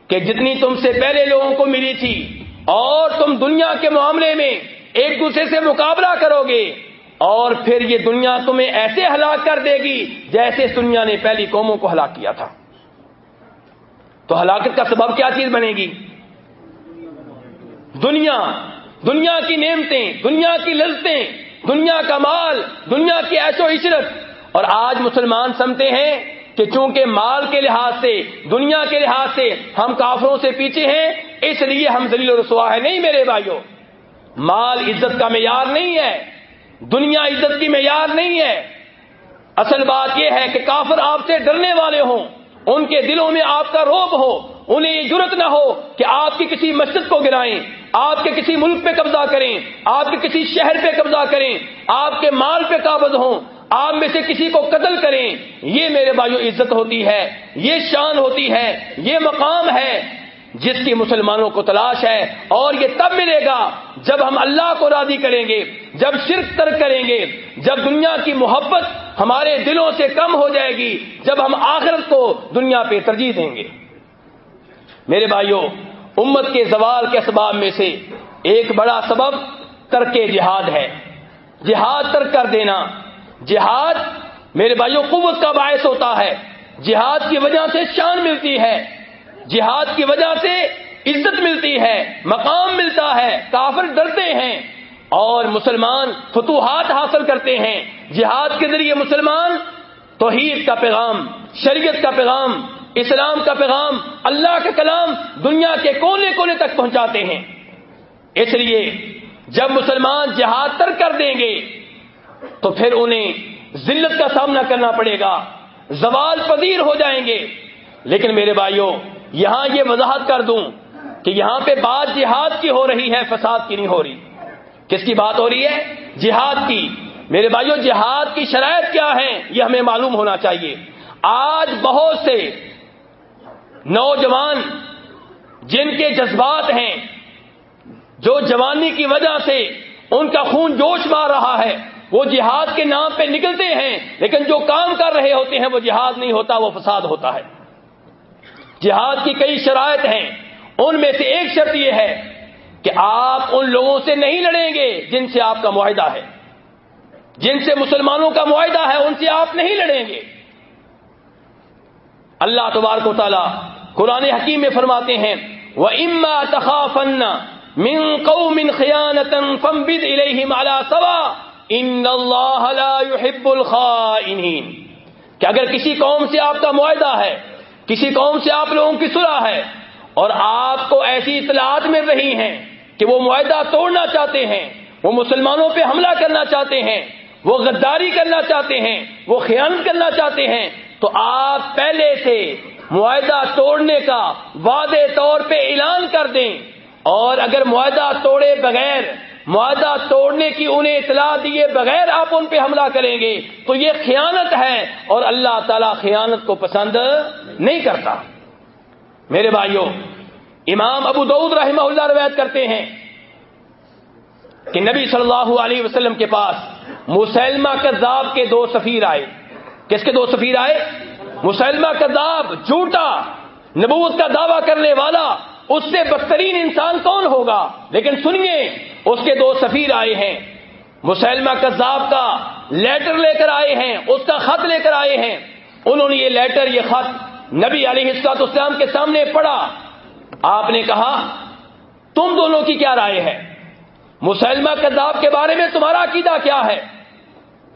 کہ جتنی تم سے پہلے لوگوں کو ملی تھی اور تم دنیا کے معاملے میں ایک دوسرے سے مقابلہ کرو گے اور پھر یہ دنیا تمہیں ایسے ہلاک کر دے گی جیسے دنیا نے پہلی قوموں کو ہلاک کیا تھا۔ تو ہلاکت کا سبب کیا چیز بنے گی؟ دنیا۔ دنیا کی نعمتیں، دنیا کی لذتیں، دنیا کا مال، دنیا کی ایشو عشرت۔ اور آج مسلمان سمتے ہیں کہ چونکہ مال کے لحاظ سے، دنیا کے لحاظ سے ہم کافروں سے پیچھے ہیں، اس لیے ہم ذلیل و رسوا ہے نہیں میرے بھائیوں مال عزت کا معیار نہیں ہے، دنیا عزت کی معیار نہیں ہے۔ اصل بات یہ ہے کہ کافر آپ سے ڈرنے والے ہوں، ان کے دلوں میں آپ کا روب ہو، انہیں یہ ضرورت نہ ہو کہ آپ کی کسی مسجد کو گرائیں، آپ کے کسی ملک پہ قبضہ کریں، آپ کے کسی شہر پہ قبضہ کریں، آپ کے مال پہ قابض ہوں، آپ میں سے کسی کو قتل کریں۔ یہ میرے بھائیو عزت ہوتی ہے، یہ شان ہوتی ہے، یہ مقام ہے۔ جس کی مسلمانوں کو تلاش ہے اور یہ تب ملے گا جب ہم اللہ کو راضی کریں گے، جب شرک ترک کریں گے، جب دنیا کی محبت ہمارے دلوں سے کم ہو جائے گی، جب ہم آخرت کو دنیا پہ ترجیح دیں گے۔ میرے بھائیوں، امت کے زوال کے اسباب میں سے ایک بڑا سبب ترک جہاد ہے۔ جہاد ترک کر دینا۔ جہاد، میرے بھائیوں، قوت کا باعث ہوتا ہے۔ جہاد کی وجہ سے شان ملتی ہے۔ جہاد کی وجہ سے عزت ملتی ہے، مقام ملتا ہے، کافر ڈرتے ہیں اور مسلمان فتوحات حاصل کرتے ہیں۔ جہاد کے ذریعے مسلمان توحید کا پیغام، شریعت کا پیغام، اسلام کا پیغام، اللہ کا کلام دنیا کے کونے کونے تک پہنچاتے ہیں۔ اس لیے جب مسلمان جہاد تر کر دیں گے، تو پھر انہیں ذلت کا سامنا کرنا پڑے گا۔ زوال پذیر ہو جائیں گے۔ لیکن میرے بھائیوں یہاں یہ وضاحت کر دوں کہ یہاں پہ بات جہاد کی ہو رہی ہے، فساد کی نہیں ہو رہی۔ کس کی بات ہو رہی ہے؟ جہاد کی۔ میرے بھائیوں جہاد کی شرائط کیا ہے یہ ہمیں معلوم ہونا چاہیے۔ آج بہت سے نوجوان جن کے جذبات ہیں، جو جوانی کی وجہ سے ان کا خون جوش مار رہا ہے، وہ جہاد کے نام پہ نکلتے ہیں، لیکن جو کام کر رہے ہوتے ہیں، وہ جہاد نہیں ہوتا، وہ فساد ہوتا ہے۔ جہاد کی کئی شرائط ہیں۔ ان میں سے ایک شرط یہ ہے کہ آپ ان لوگوں سے نہیں لڑیں گے جن سے آپ کا معاہدہ ہے۔ جن سے مسلمانوں کا معاہدہ ہے، ان سے آپ نہیں لڑیں گے۔ اللہ تبارک و تعالی قرآن حکیم میں فرماتے ہیں وہ اما تخافن من قوم خیانتا فنبد الیہم علی سوا ان اللہ لا يحب الخائنین کہ اگر کسی قوم سے آپ کا معاہدہ ہے کسی قوم سے آپ لوگوں کی صلح ہے اور آپ کو ایسی اطلاعات مل رہی ہیں کہ وہ معاہدہ توڑنا چاہتے ہیں، وہ مسلمانوں پہ حملہ کرنا چاہتے ہیں، وہ غداری کرنا چاہتے ہیں، وہ خیانت کرنا چاہتے ہیں، تو آپ پہلے سے معاہدہ توڑنے کا وعدے طور پہ اعلان کر دیں اور اگر معاہدہ توڑے بغیر معاہدہ توڑنے کی انہیں اطلاع دیے بغیر آپ ان پہ حملہ کریں گے، تو یہ خیانت ہے اور اللہ تعالی خیانت کو پسند نہیں کرتا۔ میرے بھائیوں، امام ابو دعود رحمہ اللہ روایت کرتے ہیں کہ نبی صلی اللہ علیہ وسلم کے پاس مسلمہ کذاب کے دو سفیر آئے۔ کس کے دو سفیر آئے؟ مسلمہ کذاب، جھوٹا، نبوت کا دعویٰ کرنے والا اس سے بدترین انسان کون ہوگا؟ لیکن سنیے، اس کے دو سفیر آئے ہیں۔ مسلمہ کذاب کا لیٹر لے کر آئے ہیں، اس کا خط لے کر آئے ہیں۔ انہوں نے یہ لیٹر، یہ خط نبی علیہ السلاط اسلام کے سامنے پڑھا۔ آپ نے کہا، تم دونوں کی کیا رائے ہے؟ مسلمہ کذاب کے بارے میں تمہارا عقیدہ کیا ہے؟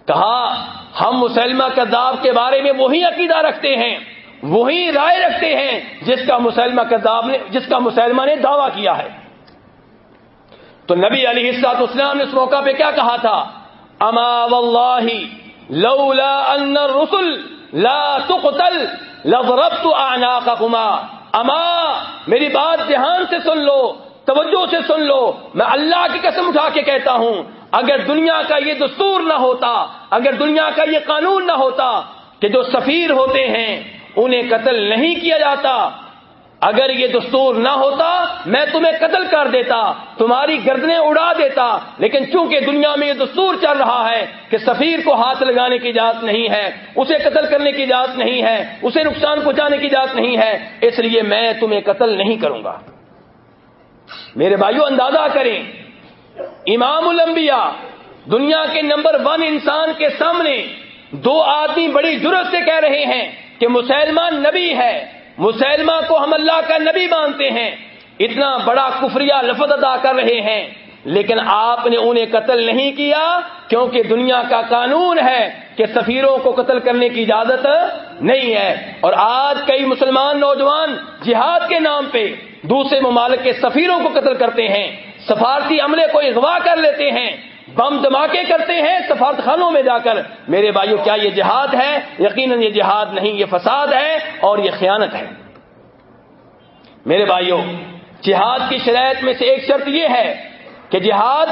کہا، ہم مسلمہ کذاب کے بارے میں وہی عقیدہ رکھتے ہیں۔ وہی رائے رکھتے ہیں جس کا مسلمہ کذاب نے جس کا مسلمہ نے دعویٰ کیا ہے۔ تو نبی علی حسات اسلام نے اس موقع پہ کیا کہا تھا؟ اما واللہ لولا ان الرسل لا تقتل لضربت اعناقكما اما، میری بات دھیان سے سن لو، توجہ سے سن لو۔ میں اللہ کی قسم اٹھا کے کہتا ہوں، اگر دنیا کا یہ دستور نہ ہوتا، اگر دنیا کا یہ قانون نہ ہوتا کہ جو سفیر ہوتے ہیں انہیں قتل نہیں کیا جاتا۔ اگر یہ دستور نہ ہوتا، میں تمہیں قتل کر دیتا، تمہاری گردنیں اڑا دیتا۔ لیکن چونکہ دنیا میں یہ دستور چل رہا ہے کہ سفیر کو ہاتھ لگانے کی اجازت نہیں ہے، اسے قتل کرنے کی اجازت نہیں ہے، اسے نقصان پہنچانے کی اجازت نہیں ہے، اس لیے میں تمہیں قتل نہیں کروں گا۔ میرے بھائیوں اندازہ کریں، امام الانبیاء دنیا کے نمبر ون انسان کے سامنے دو آدمی بڑی جرت سے کہہ رہے ہیں۔ کہ مسلمان نبی ہے۔ مسلمہ کو ہم اللہ کا نبی مانتے ہیں۔ اتنا بڑا کفریہ لفظ ادا کر رہے ہیں۔ لیکن آپ نے انہیں قتل نہیں کیا کیونکہ دنیا کا قانون ہے کہ سفیروں کو قتل کرنے کی اجازت نہیں ہے۔ اور آج کئی مسلمان نوجوان جہاد کے نام پہ دوسرے ممالک کے سفیروں کو قتل کرتے ہیں۔ سفارتی عملے کو اغوا کر لیتے ہیں۔ بم دھماکے کرتے ہیں سفارت خانوں میں جا کر، میرے بھائیوں کیا یہ جہاد ہے؟ یقیناً یہ جہاد نہیں، یہ فساد ہے اور یہ خیانت ہے۔ میرے بھائیوں جہاد کی شرائط میں سے ایک شرط یہ ہے کہ جہاد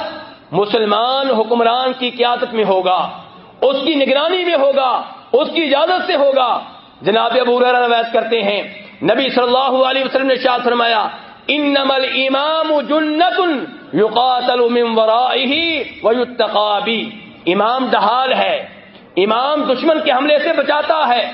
مسلمان حکمران کی قیادت میں ہوگا، اس کی نگرانی میں ہوگا، اس کی اجازت سے ہوگا۔ جناب ابو روایت کرتے ہیں، نبی صلی اللہ علیہ وسلم نے شاد فرمایا انمل امام جنت یقاتل من ورائه ويتقى امام ڈھال ہے. امام دشمن کے حملے سے بچاتا ہے.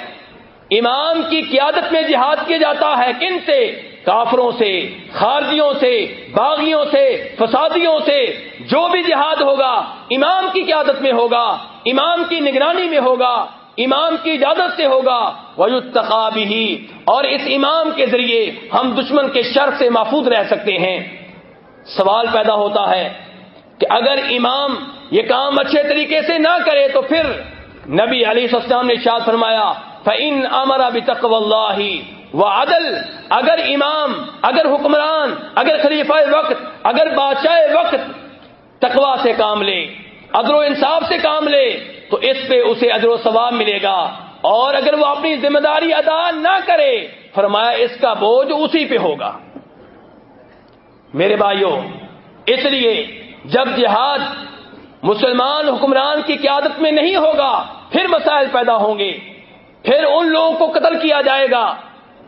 امام کی قیادت میں جہاد کیا جاتا ہے. کن سے؟ کافروں سے، خارجیوں سے، باغیوں سے، فسادیوں سے. جو بھی جہاد ہوگا، امام کی قیادت میں ہوگا، امام کی نگرانی میں ہوگا امام کی اجازت سے ہوگا بھی اور اس امام کے ذریعے ہم دشمن کے شر سے محفوظ رہ سکتے ہیں۔ سوال پیدا ہوتا ہے کہ اگر امام یہ کام اچھے طریقے سے نہ کرے تو پھر نبی علی السلام نے شاد فرمایا فن امر ابھی تقو اللہ و عدل اگر امام، اگر حکمران، اگر خلیفہ وقت، اگر بادشاہ وقت تقوا سے کام لے ادر و انصاف سے کام لے تو اس پہ اسے ادر و ثواب ملے گا۔ اور اگر وہ اپنی ذمہ داری ادا نہ کرے، فرمایا اس کا بوجھ اسی پہ ہوگا۔ میرے بھائیوں اس لیے جب جہاد مسلمان حکمران کی قیادت میں نہیں ہوگا، پھر مسائل پیدا ہوں گے۔ پھر ان لوگوں کو قتل کیا جائے گا،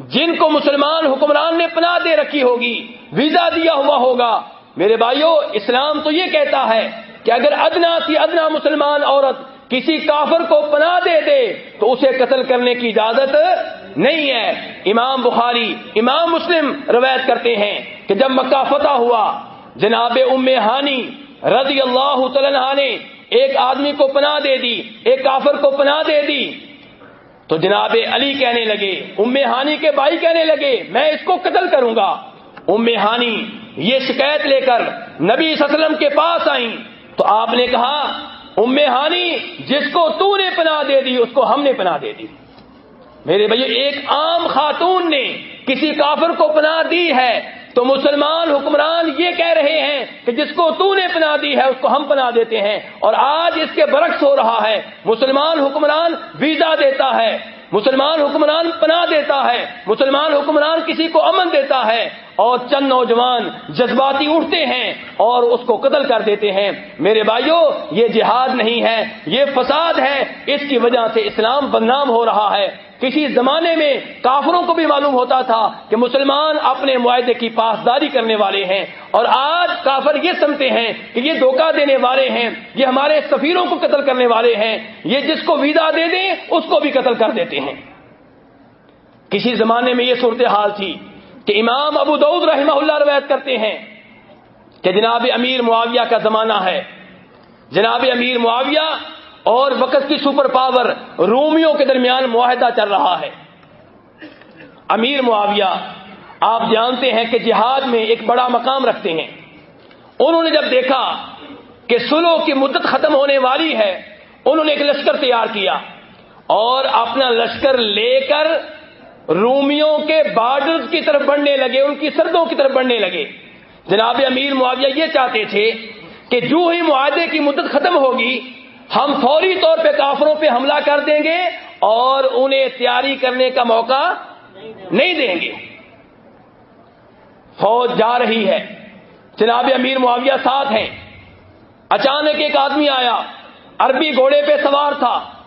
جن کو مسلمان حکمران نے پناہ دے رکھی ہوگی، ویزا دیا ہوا ہوگا۔ میرے بھائیوں اسلام تو یہ کہتا ہے کہ اگر ادنا سی ادنا مسلمان عورت کسی کافر کو پناہ دے دے تو اسے قتل کرنے کی اجازت نہیں ہے۔ امام بخاری، امام مسلم روایت کرتے ہیں کہ جب مکہ فتح ہوا، جناب ام ہانی رضی اللہ تعالیٰ نے ایک آدمی کو پناہ دے دی، ایک کافر کو پناہ دے دی۔ تو جناب علی کہنے لگے، ام ہانی کے بھائی کہنے لگے، میں اس کو قتل کروں گا۔ ام ہانی یہ شکایت لے کر نبی وسلم کے پاس آئیں۔ تو آپ نے کہا ام ہانی جس کو تو نے پناہ دے دی، اس کو ہم نے پناہ دے دی۔ میرے بھائی ایک عام خاتون نے کسی کافر کو پناہ دی ہے تو مسلمان حکمران یہ کہہ رہے ہیں کہ جس کو تو نے پناہ دی ہے، اس کو ہم پناہ دیتے ہیں۔ اور آج اس کے برعکس ہو رہا ہے، مسلمان حکمران ویزا دیتا ہے۔ مسلمان حکمران پناہ دیتا ہے، مسلمان حکمران کسی کو امن دیتا ہے۔ اور چند نوجوان جذباتی اٹھتے ہیں اور اس کو قتل کر دیتے ہیں۔ میرے بھائیوں یہ جہاد نہیں ہے، یہ فساد ہے۔ اس کی وجہ سے اسلام بدنام ہو رہا ہے۔ کسی زمانے میں کافروں کو بھی معلوم ہوتا تھا کہ مسلمان اپنے معاہدے کی پاسداری کرنے والے ہیں۔ اور آج کافر یہ سمجھتے ہیں کہ یہ دھوکہ دینے والے ہیں، یہ ہمارے سفیروں کو قتل کرنے والے ہیں، یہ جس کو ویزا دے دیں، اس کو بھی قتل کر دیتے ہیں۔ کسی زمانے میں یہ صورتحال تھی کہ امام ابو دعود رحمہ اللہ روایت کرتے ہیں کہ جناب امیر معاویہ کا زمانہ ہے۔ جناب امیر معاویہ اور وقت کی سپر پاور رومیوں کے درمیان معاہدہ چل رہا ہے۔ امیر معاویہ، آپ جانتے ہیں کہ جہاد میں ایک بڑا مقام رکھتے ہیں۔ انہوں نے جب دیکھا کہ سلو کی مدت ختم ہونے والی ہے، انہوں نے ایک لشکر تیار کیا اور اپنا لشکر لے کر رومیوں کے بارڈر کی طرف بڑھنے لگے، ان کی سردوں کی طرف بڑھنے لگے۔ جناب امیر معاویہ یہ چاہتے تھے کہ جو ہی معاہدے کی مدت ختم ہوگی ہم فوری طور پہ کافروں پہ حملہ کر دیں گے اور انہیں تیاری کرنے کا موقع نہیں دیں گے۔ فوج جا رہی ہے۔ جناب امیر معاویہ ساتھ ہیں۔ اچانک ایک آدمی آیا۔ عربی گھوڑے پہ سوار تھا۔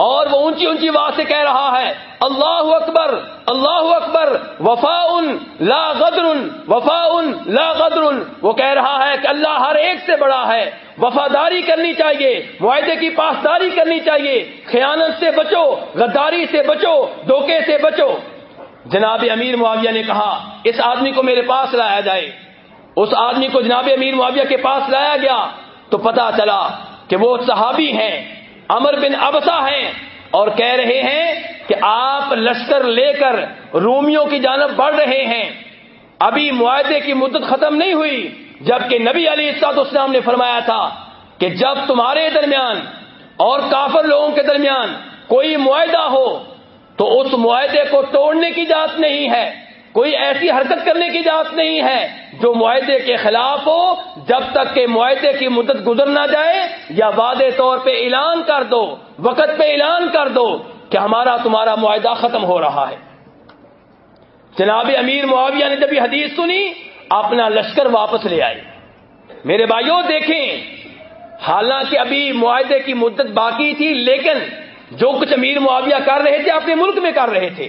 اور وہ اونچی اونچی بات سے کہہ رہا ہے، اللہ اکبر اللہ اکبر وفا ان لا غدر وفا ان لا غدر وہ کہہ رہا ہے کہ اللہ ہر ایک سے بڑا ہے، وفاداری کرنی چاہیے، معاہدے کی پاسداری کرنی چاہیے۔ خیانت سے بچو، غداری سے بچو، دھوکے سے بچو۔ جناب امیر معاویہ نے کہا، اس آدمی کو میرے پاس لایا جائے۔ اس آدمی کو جناب امیر معاویہ کے پاس لایا گیا تو پتا چلا کہ وہ صحابی ہیں۔ امر بن ابسا ہیں اور کہہ رہے ہیں کہ آپ لشکر لے کر رومیوں کی جانب بڑھ رہے ہیں۔ ابھی معاہدے کی مدت ختم نہیں ہوئی، جبکہ نبی علی اسات اسلام نے فرمایا تھا کہ جب تمہارے درمیان اور کافر لوگوں کے درمیان کوئی معاہدہ ہو، تو اس معاہدے کو توڑنے کی جانچ نہیں ہے، کوئی ایسی حرکت کرنے کی جانچ نہیں ہے جو معاہدے کے خلاف ہو، جب تک کہ معاہدے کی مدت گزر نہ جائے یا وعدے طور پہ اعلان کر دو، وقت پہ اعلان کر دو کہ ہمارا تمہارا معاہدہ ختم ہو رہا ہے۔ جناب امیر معاویہ نے جب یہ حدیث سنی، اپنا لشکر واپس لے آئے۔ میرے بھائیوں دیکھیں، حالانکہ ابھی معاہدے کی مدت باقی تھی، لیکن جو کچھ امیر معاویہ کر رہے تھے، اپنے ملک میں کر رہے تھے۔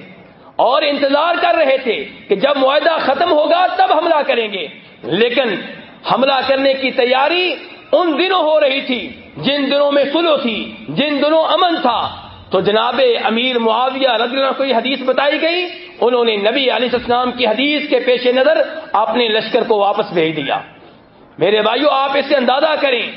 اور انتظار کر رہے تھے کہ جب معاہدہ ختم ہوگا تب حملہ کریں گے۔ لیکن حملہ کرنے کی تیاری ان دنوں ہو رہی تھی، جن دنوں میں سلو تھی، جن دنوں امن تھا۔ تو جناب امیر معاویہ رضی اللہ کو یہ حدیث بتائی گئی، انہوں نے نبی علیہ السلام کی حدیث کے پیش نظر اپنے لشکر کو واپس بھیج دیا۔ میرے بھائیوں آپ اس سے اندازہ کریں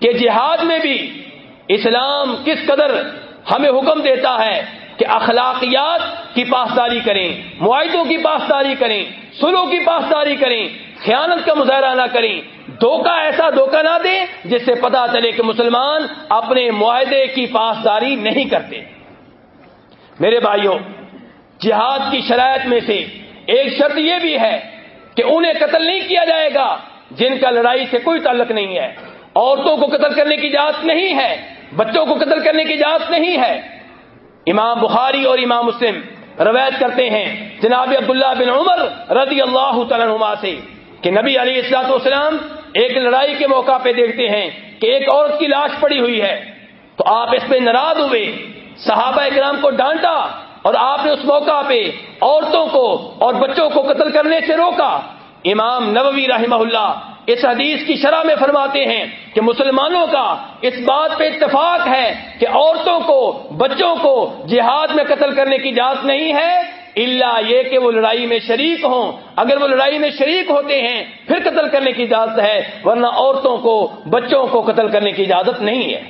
کہ جہاد میں بھی اسلام کس قدر ہمیں حکم دیتا ہے۔ کہ اخلاقیات کی پاسداری کریں، معاہدوں کی پاسداری کریں سلو کی پاسداری کریں، خیانت کا مظاہرہ نہ کریں۔ دھوکہ ایسا دھوکہ نہ دیں جس سے پتا چلے کہ مسلمان اپنے معاہدے کی پاسداری نہیں کرتے۔ میرے بھائیوں، جہاد کی شرائط میں سے ایک شرط یہ بھی ہے کہ انہیں قتل نہیں کیا جائے گا جن کا لڑائی سے کوئی تعلق نہیں ہے۔ عورتوں کو قتل کرنے کی اجازت نہیں ہے، بچوں کو قتل کرنے کی اجازت نہیں ہے۔ امام بخاری اور امام مسلم روایت کرتے ہیں جناب عبداللہ بن عمر رضی اللہ تعالیٰ سے کہ نبی علی السلاط والسلام ایک لڑائی کے موقع پہ دیکھتے ہیں کہ ایک عورت کی لاش پڑی ہوئی ہے۔ تو آپ اس پہ ناراض ہوئے۔ صحابہ اکرام کو ڈانٹا اور آپ نے اس موقع پہ عورتوں کو اور بچوں کو قتل کرنے سے روکا۔ امام نبوی رحمہ اللہ اس حدیث کی شرح میں فرماتے ہیں کہ مسلمانوں کا اس بات پہ اتفاق ہے کہ عورتوں کو، بچوں کو جہاد میں قتل کرنے کی اجازت نہیں ہے اللہ یہ کہ وہ لڑائی میں شریک ہوں۔ اگر وہ لڑائی میں شریک ہوتے ہیں، پھر قتل کرنے کی اجازت ہے، ورنہ عورتوں کو، بچوں کو قتل کرنے کی اجازت نہیں ہے۔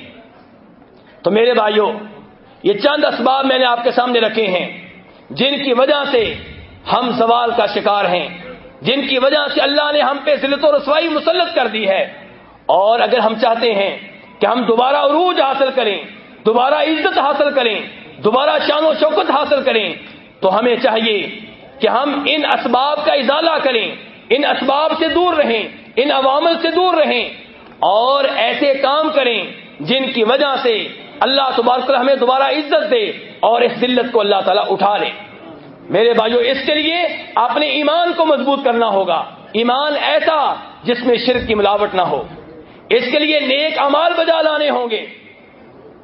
تو میرے بھائیوں، یہ چند اسباب میں نے آپ کے سامنے رکھے ہیں، جن کی وجہ سے ہم سوال کا شکار ہیں۔ جن کی وجہ سے اللہ نے ہم پہ ذلت و رسوائی مسلط کر دی ہے۔ اور اگر ہم چاہتے ہیں کہ ہم دوبارہ عروج حاصل کریں، دوبارہ عزت حاصل کریں، دوبارہ شان و شوکت حاصل کریں، تو ہمیں چاہیے کہ ہم ان اسباب کا ازالہ کریں، ان اسباب سے دور رہیں، ان عوامل سے دور رہیں۔ اور ایسے کام کریں جن کی وجہ سے اللہ تبارک ہمیں دوبارہ عزت دے اور اس ذلت کو اللہ تعالیٰ اٹھا لے۔ میرے بھائیوں اس کے لیے اپنے ایمان کو مضبوط کرنا ہوگا۔ ایمان ایسا جس میں شرک کی ملاوٹ نہ ہو۔ اس کے لیے نیک امال بجا لانے ہوں گے۔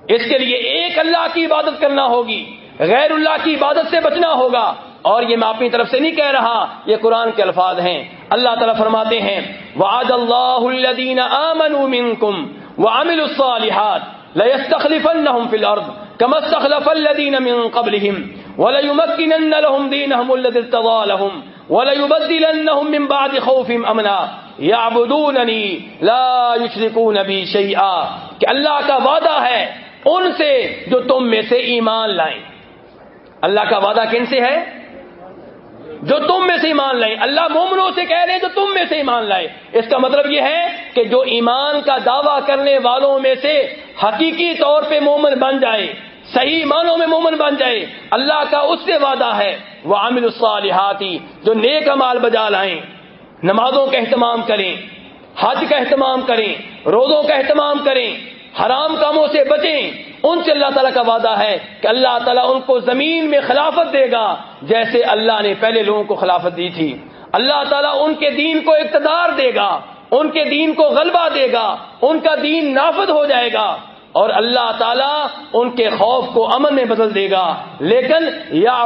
اس کے لیے ایک اللہ کی عبادت کرنا ہوگی۔ غیر اللہ کی عبادت سے بچنا ہوگا۔ اور یہ میں اپنی طرف سے نہیں کہہ رہا، یہ قرآن کے الفاظ ہیں۔ اللہ تعالیٰ فرماتے ہیں، وعد اللہ الذین آمنوا منکم وعملوا الصالحات ليستخلفنهم في الارض كما استخلف الذين من وليمكنن لهم دينهم الذي ارتضى لهم وليبدلنهم من بعد خوفهم امنا يعبدونني لا يشركون بي شيئا. کہ اللہ کا وعدہ ہے ان سے جو تم میں سے ایمان لائیں. اللہ کا وعدہ کن سے ہے؟ جو تم میں سے ایمان لائیں. اللہ مومنوں سے کہہ رہے ہیں جو تم میں سے ایمان لائے اس کا مطلب یہ ہے کہ جو ایمان کا دعویٰ کرنے والوں میں سے حقیقی طور پہ مومن بن جائے. صحیح معنوں میں مومن بن جائے۔ اللہ کا اس سے وعدہ ہے وہ عامل الصالحاتی جو نیک مال بجا لائیں۔ نمازوں کا اہتمام کریں، حج کا اہتمام کریں، روزوں کا اہتمام کریں، حرام کاموں سے بچیں۔ ان سے اللہ تعالیٰ کا وعدہ ہے کہ اللہ تعالیٰ ان کو زمین میں خلافت دے گا، جیسے اللہ نے پہلے لوگوں کو خلافت دی تھی۔ اللہ تعالیٰ ان کے دین کو اقتدار دے گا، ان کے دین کو غلبہ دے گا، ان کا دین نافذ ہو جائے گا۔ اور اللہ تعالیٰ ان کے خوف کو امن میں بدل دے گا۔ لیکن یا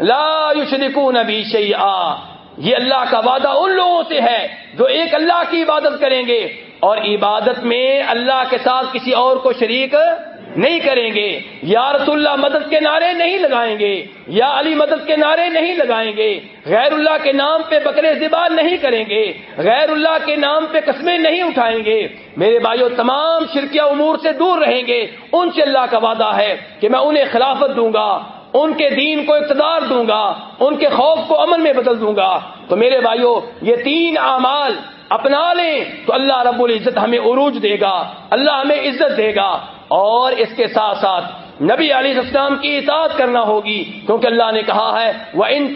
لا یشرکون نبی شیئا۔ یہ اللہ کا وعدہ ان لوگوں سے ہے جو ایک اللہ کی عبادت کریں گے۔ اور عبادت میں اللہ کے ساتھ کسی اور کو شریک نہیں کریں گے۔ یا رسول اللہ مدد کے نعرے نہیں لگائیں گے۔ یا علی مدد کے نعرے نہیں لگائیں گے۔ غیر اللہ کے نام پہ بکرے زبان نہیں کریں گے۔ غیر اللہ کے نام پہ قسمیں نہیں اٹھائیں گے۔ میرے بھائیوں تمام شرکیہ امور سے دور رہیں گے۔ ان سے اللہ کا وعدہ ہے کہ میں انہیں خلافت دوں گا، ان کے دین کو اقتدار دوں گا، ان کے خوف کو امن میں بدل دوں گا۔ تو میرے بھائیوں یہ تین اعمال اپنا لیں تو اللہ رب العزت ہمیں عروج دے گا۔ اللہ ہمیں عزت دے گا۔ اور اس کے ساتھ ساتھ نبی علیہ السلام کی اطاعت کرنا ہوگی، کیونکہ اللہ نے کہا ہے وہ ان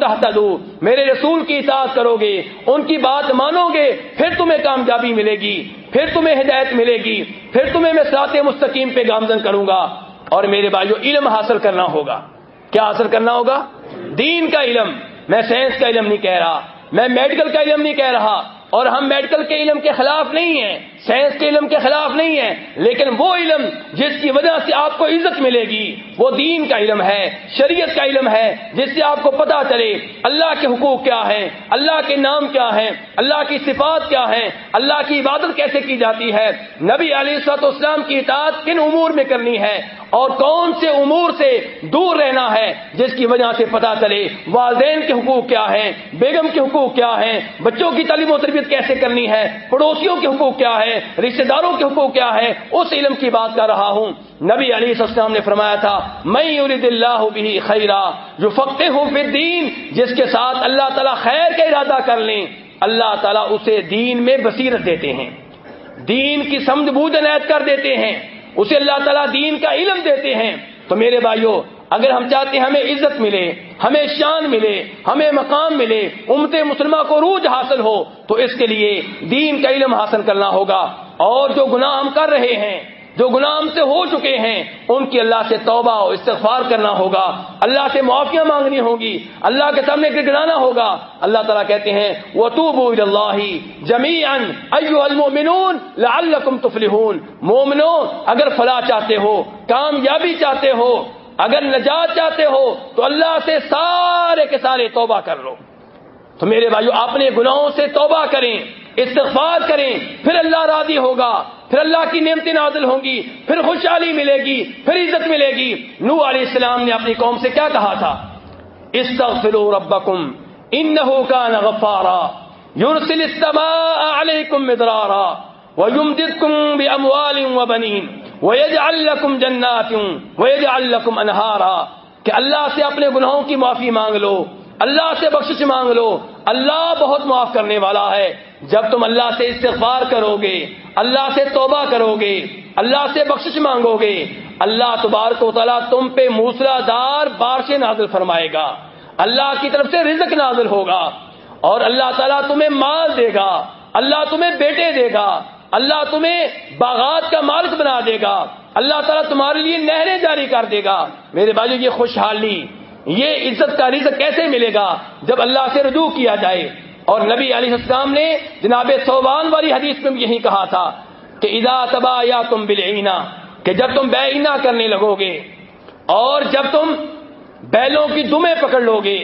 تحت میرے رسول کی اطاعت کرو گے، ان کی بات مانو گے، پھر تمہیں کامیابی ملے گی، پھر تمہیں ہدایت ملے گی، پھر تمہیں میں سات مستقیم پہ گامزن کروں گا، اور میرے بھائیو، علم حاصل کرنا ہوگا۔ کیا حاصل کرنا ہوگا؟ دین کا علم۔ میں سائنس کا علم نہیں کہہ رہا، میں میڈیکل کا علم نہیں کہہ رہا اور ہم میڈیکل کے علم کے خلاف نہیں ہیں، سائنس کے علم کے خلاف نہیں ہیں، لیکن وہ علم جس کی وجہ سے آپ کو عزت ملے گی وہ دین کا علم ہے، شریعت کا علم ہے، جس سے آپ کو پتا چلے اللہ کے حقوق کیا ہے اللہ کے نام کیا ہے اللہ کی صفات کیا ہے اللہ کی عبادت کیسے کی جاتی ہے؟ نبی علی سات اسلام کی اطاعت کن امور میں کرنی ہے؟ اور کون سے امور سے دور رہنا ہے، جس کی وجہ سے پتا چلے والدین کے حقوق کیا ہیں، بیگم کے حقوق کیا ہیں، بچوں کی تعلیم و تربیت کیسے کرنی ہے، پڑوسیوں کے حقوق کیا ہے رشتے داروں کے حقوق کیا ہے اس علم کی بات کر رہا ہوں۔ نبی علی السلام نے فرمایا تھا میں یورید اللہ بھی خیرا جو فقتے ہوں پھر دین جس کے ساتھ اللہ تعالیٰ خیر کا ارادہ کر لیں، اللہ تعالیٰ اسے دین میں بصیرت دیتے ہیں۔ دین کی سمجھ بوجھ عنایت کر دیتے ہیں۔ اسے اللہ تعالیٰ دین کا علم دیتے ہیں۔ تو میرے بھائیوں اگر ہم چاہتے ہیں ہمیں عزت ملے، ہمیں شان ملے، ہمیں مقام ملے، امت مسلمہ کو روج حاصل ہو، تو اس کے لیے دین کا علم حاصل کرنا ہوگا۔ اور جو گناہ ہم کر رہے ہیں جو غلام سے ہو چکے ہیں، ان کی اللہ سے توبہ و استغفار کرنا ہوگا۔ اللہ سے معافیاں مانگنی ہوگی۔ اللہ کے سامنے گڑگڑانا ہوگا۔ اللہ تعالیٰ کہتے ہیں وہ تو اللہ جمی المؤمنون لعلکم تفلحون۔ مومنو اگر فلاح چاہتے ہو، کامیابی چاہتے ہو، اگر نجات چاہتے ہو، تو اللہ سے سارے کے سارے توبہ کر لو۔ تو میرے بھائیو، اپنے گناہوں سے توبہ کریں، استغفار کریں، پھر اللہ راضی ہوگا۔ پھر اللہ کی نعمتیں نازل ہوں گی، پھر خوشحالی ملے گی، پھر عزت ملے گی۔ نو علیہ السلام نے اپنی قوم سے کیا کہا تھا؟ استغفروا ربکم، انہو کان غفارا۔ یرسل السماء علیکم مدرارا ویمددکم باموال وبنین ویجعل لکم جنات ویجعل لکم انہارا۔ کہ اللہ سے اپنے گناہوں کی معافی مانگ لو۔ اللہ سے بخشش مانگ لو۔ اللہ بہت معاف کرنے والا ہے۔ جب تم اللہ سے استغفار کرو گے اللہ سے توبہ کرو گے اللہ سے بخشش مانگو گے اللہ تبارک و تعالیٰ تم پہ موسلا دار بارش نازل فرمائے گا۔ اللہ کی طرف سے رزق نازل ہوگا۔ اور اللہ تعالیٰ تمہیں مال دے گا، اللہ تمہیں بیٹے دے گا، اللہ تمہیں باغات کا مالک بنا دے گا۔ اللہ تعالیٰ تمہارے لیے نہریں جاری کر دے گا۔ میرے بھائی یہ خوشحالی یہ عزت کا رزق کیسے ملے گا جب اللہ سے رجوع کیا جائے؟ اور نبی علیہ السلام نے جناب صوبان والی حدیث میں یہی کہا تھا کہ ادا تبا یا تم بلینا کہ جب تم بے اینا کرنے لگو گے اور جب تم بیلوں کی دمیں پکڑ لو گے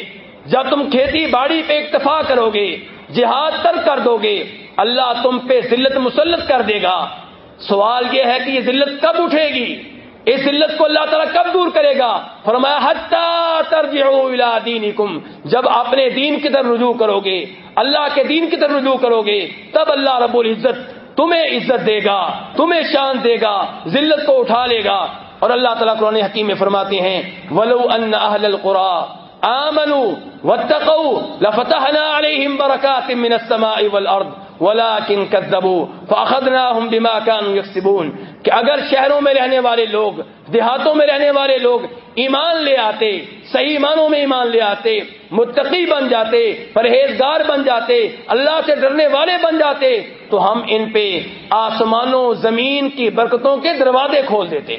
جب تم کھیتی باڑی پہ اکتفا کرو گے، جہاد تر کر دو گے اللہ تم پہ ذلت مسلط کر دے گا۔ سوال یہ ہے کہ یہ ذلت کب اٹھے گی؟ اس ذلت کو اللہ تعالیٰ کب دور کرے گا؟ فرمایا دینکم، جب اپنے دین کی طرف رجوع کرو گے، اللہ کے دین کی طرف رجوع کرو گے، تب اللہ رب العزت تمہیں عزت دے گا، تمہیں شان دے گا، ذلت کو اٹھا لے گا۔ اور اللہ تعالیٰ قرآن حکیم میں فرماتے ہیں، ولو ان اہل القرا آمنوا واتقوا لفتحنا عليهم بركات من السماء والارض ولكن كذبوا فاخذناهم بما كانوا يكسبون کہ اگر شہروں میں رہنے والے لوگ، دیہاتوں میں رہنے والے لوگ ایمان لے آتے، صحیح ایمانوں میں ایمان لے آتے، متقی بن جاتے، پرہیزگار بن جاتے، اللہ سے ڈرنے والے بن جاتے، تو ہم ان پہ آسمانوں، زمین کی برکتوں کے دروازے کھول دیتے۔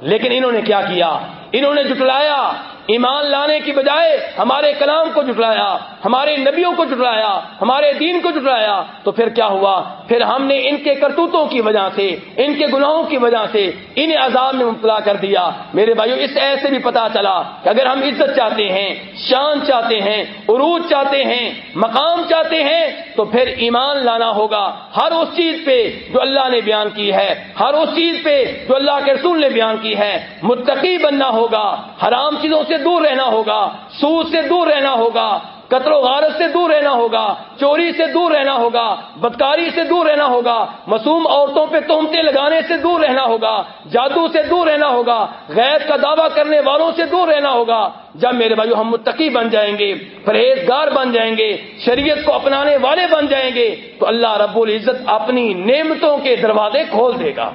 لیکن انہوں نے کیا کیا؟ انہوں نے جٹلایا ایمان لانے کی بجائے ہمارے کلام کو جٹلایا ہمارے نبیوں کو جٹلایا ہمارے دین کو جٹلایا تو پھر کیا ہوا؟ پھر ہم نے ان کے کرتوتوں کی وجہ سے، ان کے گناہوں کی وجہ سے انہیں عذاب میں مبتلا کر دیا۔ میرے بھائیو، اس ایسے بھی پتا چلا کہ اگر ہم عزت چاہتے ہیں، شان چاہتے ہیں، عروج چاہتے ہیں، مقام چاہتے ہیں، تو پھر ایمان لانا ہوگا۔ ہر اس چیز پہ جو اللہ نے بیان کی ہے، ہر اس چیز پہ جو اللہ کے رسول نے بیان کی ہے، متقی بننا ہوگا۔ حرام چیزوں سے دور رہنا ہوگا، سود سے دور رہنا ہوگا قطر و غارت سے دور رہنا ہوگا، چوری سے دور رہنا ہوگا، بدکاری سے دور رہنا ہوگا، معصوم عورتوں پہ تومتے لگانے سے دور رہنا ہوگا، جادو سے دور رہنا ہوگا غیر کا دعویٰ کرنے والوں سے دور رہنا ہوگا۔ جب میرے بھائی ہم متقی بن جائیں گے، پرہیزگار بن جائیں گے، شریعت کو اپنانے والے بن جائیں گے، تو اللہ رب العزت اپنی نعمتوں کے دروازے کھول دے گا۔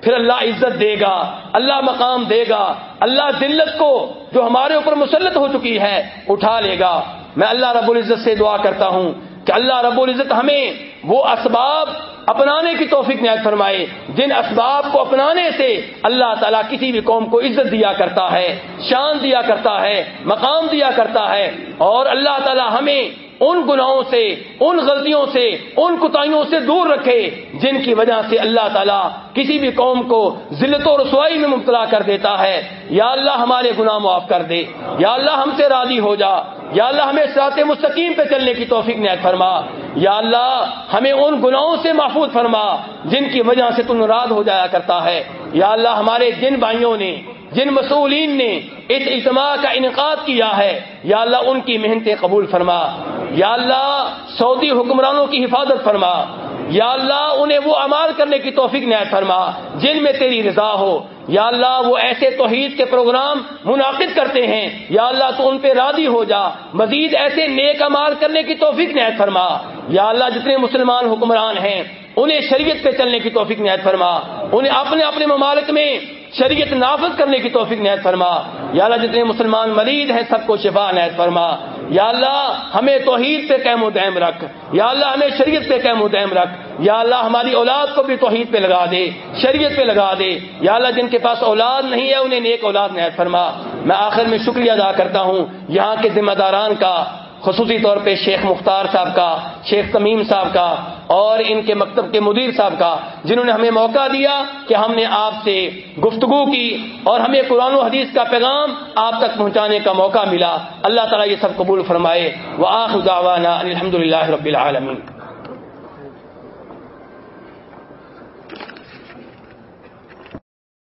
پھر اللہ عزت دے گا، اللہ مقام دے گا، اللہ ذلت کو جو ہمارے اوپر مسلط ہو چکی ہے، اٹھا لے گا۔ میں اللہ رب العزت سے دعا کرتا ہوں کہ اللہ رب العزت ہمیں وہ اسباب اپنانے کی توفیق نہایت فرمائے، جن اسباب کو اپنانے سے اللہ تعالیٰ کسی بھی قوم کو عزت دیا کرتا ہے، شان دیا کرتا ہے، مقام دیا کرتا ہے۔ اور اللہ تعالیٰ ہمیں ان گناہوں سے، ان غلطیوں سے، ان کتائیوں سے دور رکھے، جن کی وجہ سے اللہ تعالیٰ کسی بھی قوم کو ذلت و رسوائی میں مبتلا کر دیتا ہے۔ یا اللہ ہمارے گناہ معاف کر دے۔ یا اللہ ہم سے راضی ہو جا۔ یا اللہ ہمیں سرات مستقیم پہ چلنے کی توفیق نیت فرما۔ یا اللہ ہمیں ان گناہوں سے محفوظ فرما جن کی وجہ سے تم ناراض ہو جایا کرتا ہے۔ یا اللہ ہمارے جن بھائیوں نے جن مسئولین نے اس اجتماع کا انعقاد کیا ہے، یا اللہ ان کی محنتیں قبول فرما، یا اللہ سعودی حکمرانوں کی حفاظت فرما، یا اللہ انہیں وہ امال کرنے کی توفیق نہایت فرما، جن میں تیری رضا ہو، یا اللہ وہ ایسے توحید کے پروگرام منعقد کرتے ہیں، یا اللہ تو ان پہ راضی ہو جا، مزید ایسے نیک امال کرنے کی توفیق نہایت فرما، یا اللہ جتنے مسلمان حکمران ہیں، انہیں شریعت پہ چلنے کی توفیق نہایت فرما، انہیں اپنے اپنے ممالک میں شریعت نافذ کرنے کی توفیق نہایت فرما۔ یا اللہ، جتنے مسلمان مریض ہیں، سب کو شفا نہایت فرما۔ یا اللہ، ہمیں توحید پہ قیم و دہم رکھ۔ یا اللہ، ہمیں شریعت پہ قیم و دہم رکھ۔ یا اللہ، ہماری اولاد کو بھی توحید پہ لگا دے، شریعت پہ لگا دے۔ یا اللہ، جن کے پاس اولاد نہیں ہے، انہیں نیک اولاد نہایت فرما۔ میں آخر میں شکریہ ادا کرتا ہوں یہاں کے ذمہ داران کا۔ خصوصی طور پہ شیخ مختار صاحب کا، شیخ تمیم صاحب کا اور ان کے مکتب کے مدیر صاحب کا، جنہوں نے ہمیں موقع دیا کہ ہم نے آپ سے گفتگو کی اور ہمیں قرآن و حدیث کا پیغام آپ تک پہنچانے کا موقع ملا۔ اللہ تعالیٰ یہ سب قبول فرمائے۔ وہ آخ الحمد للہ رب العالمین۔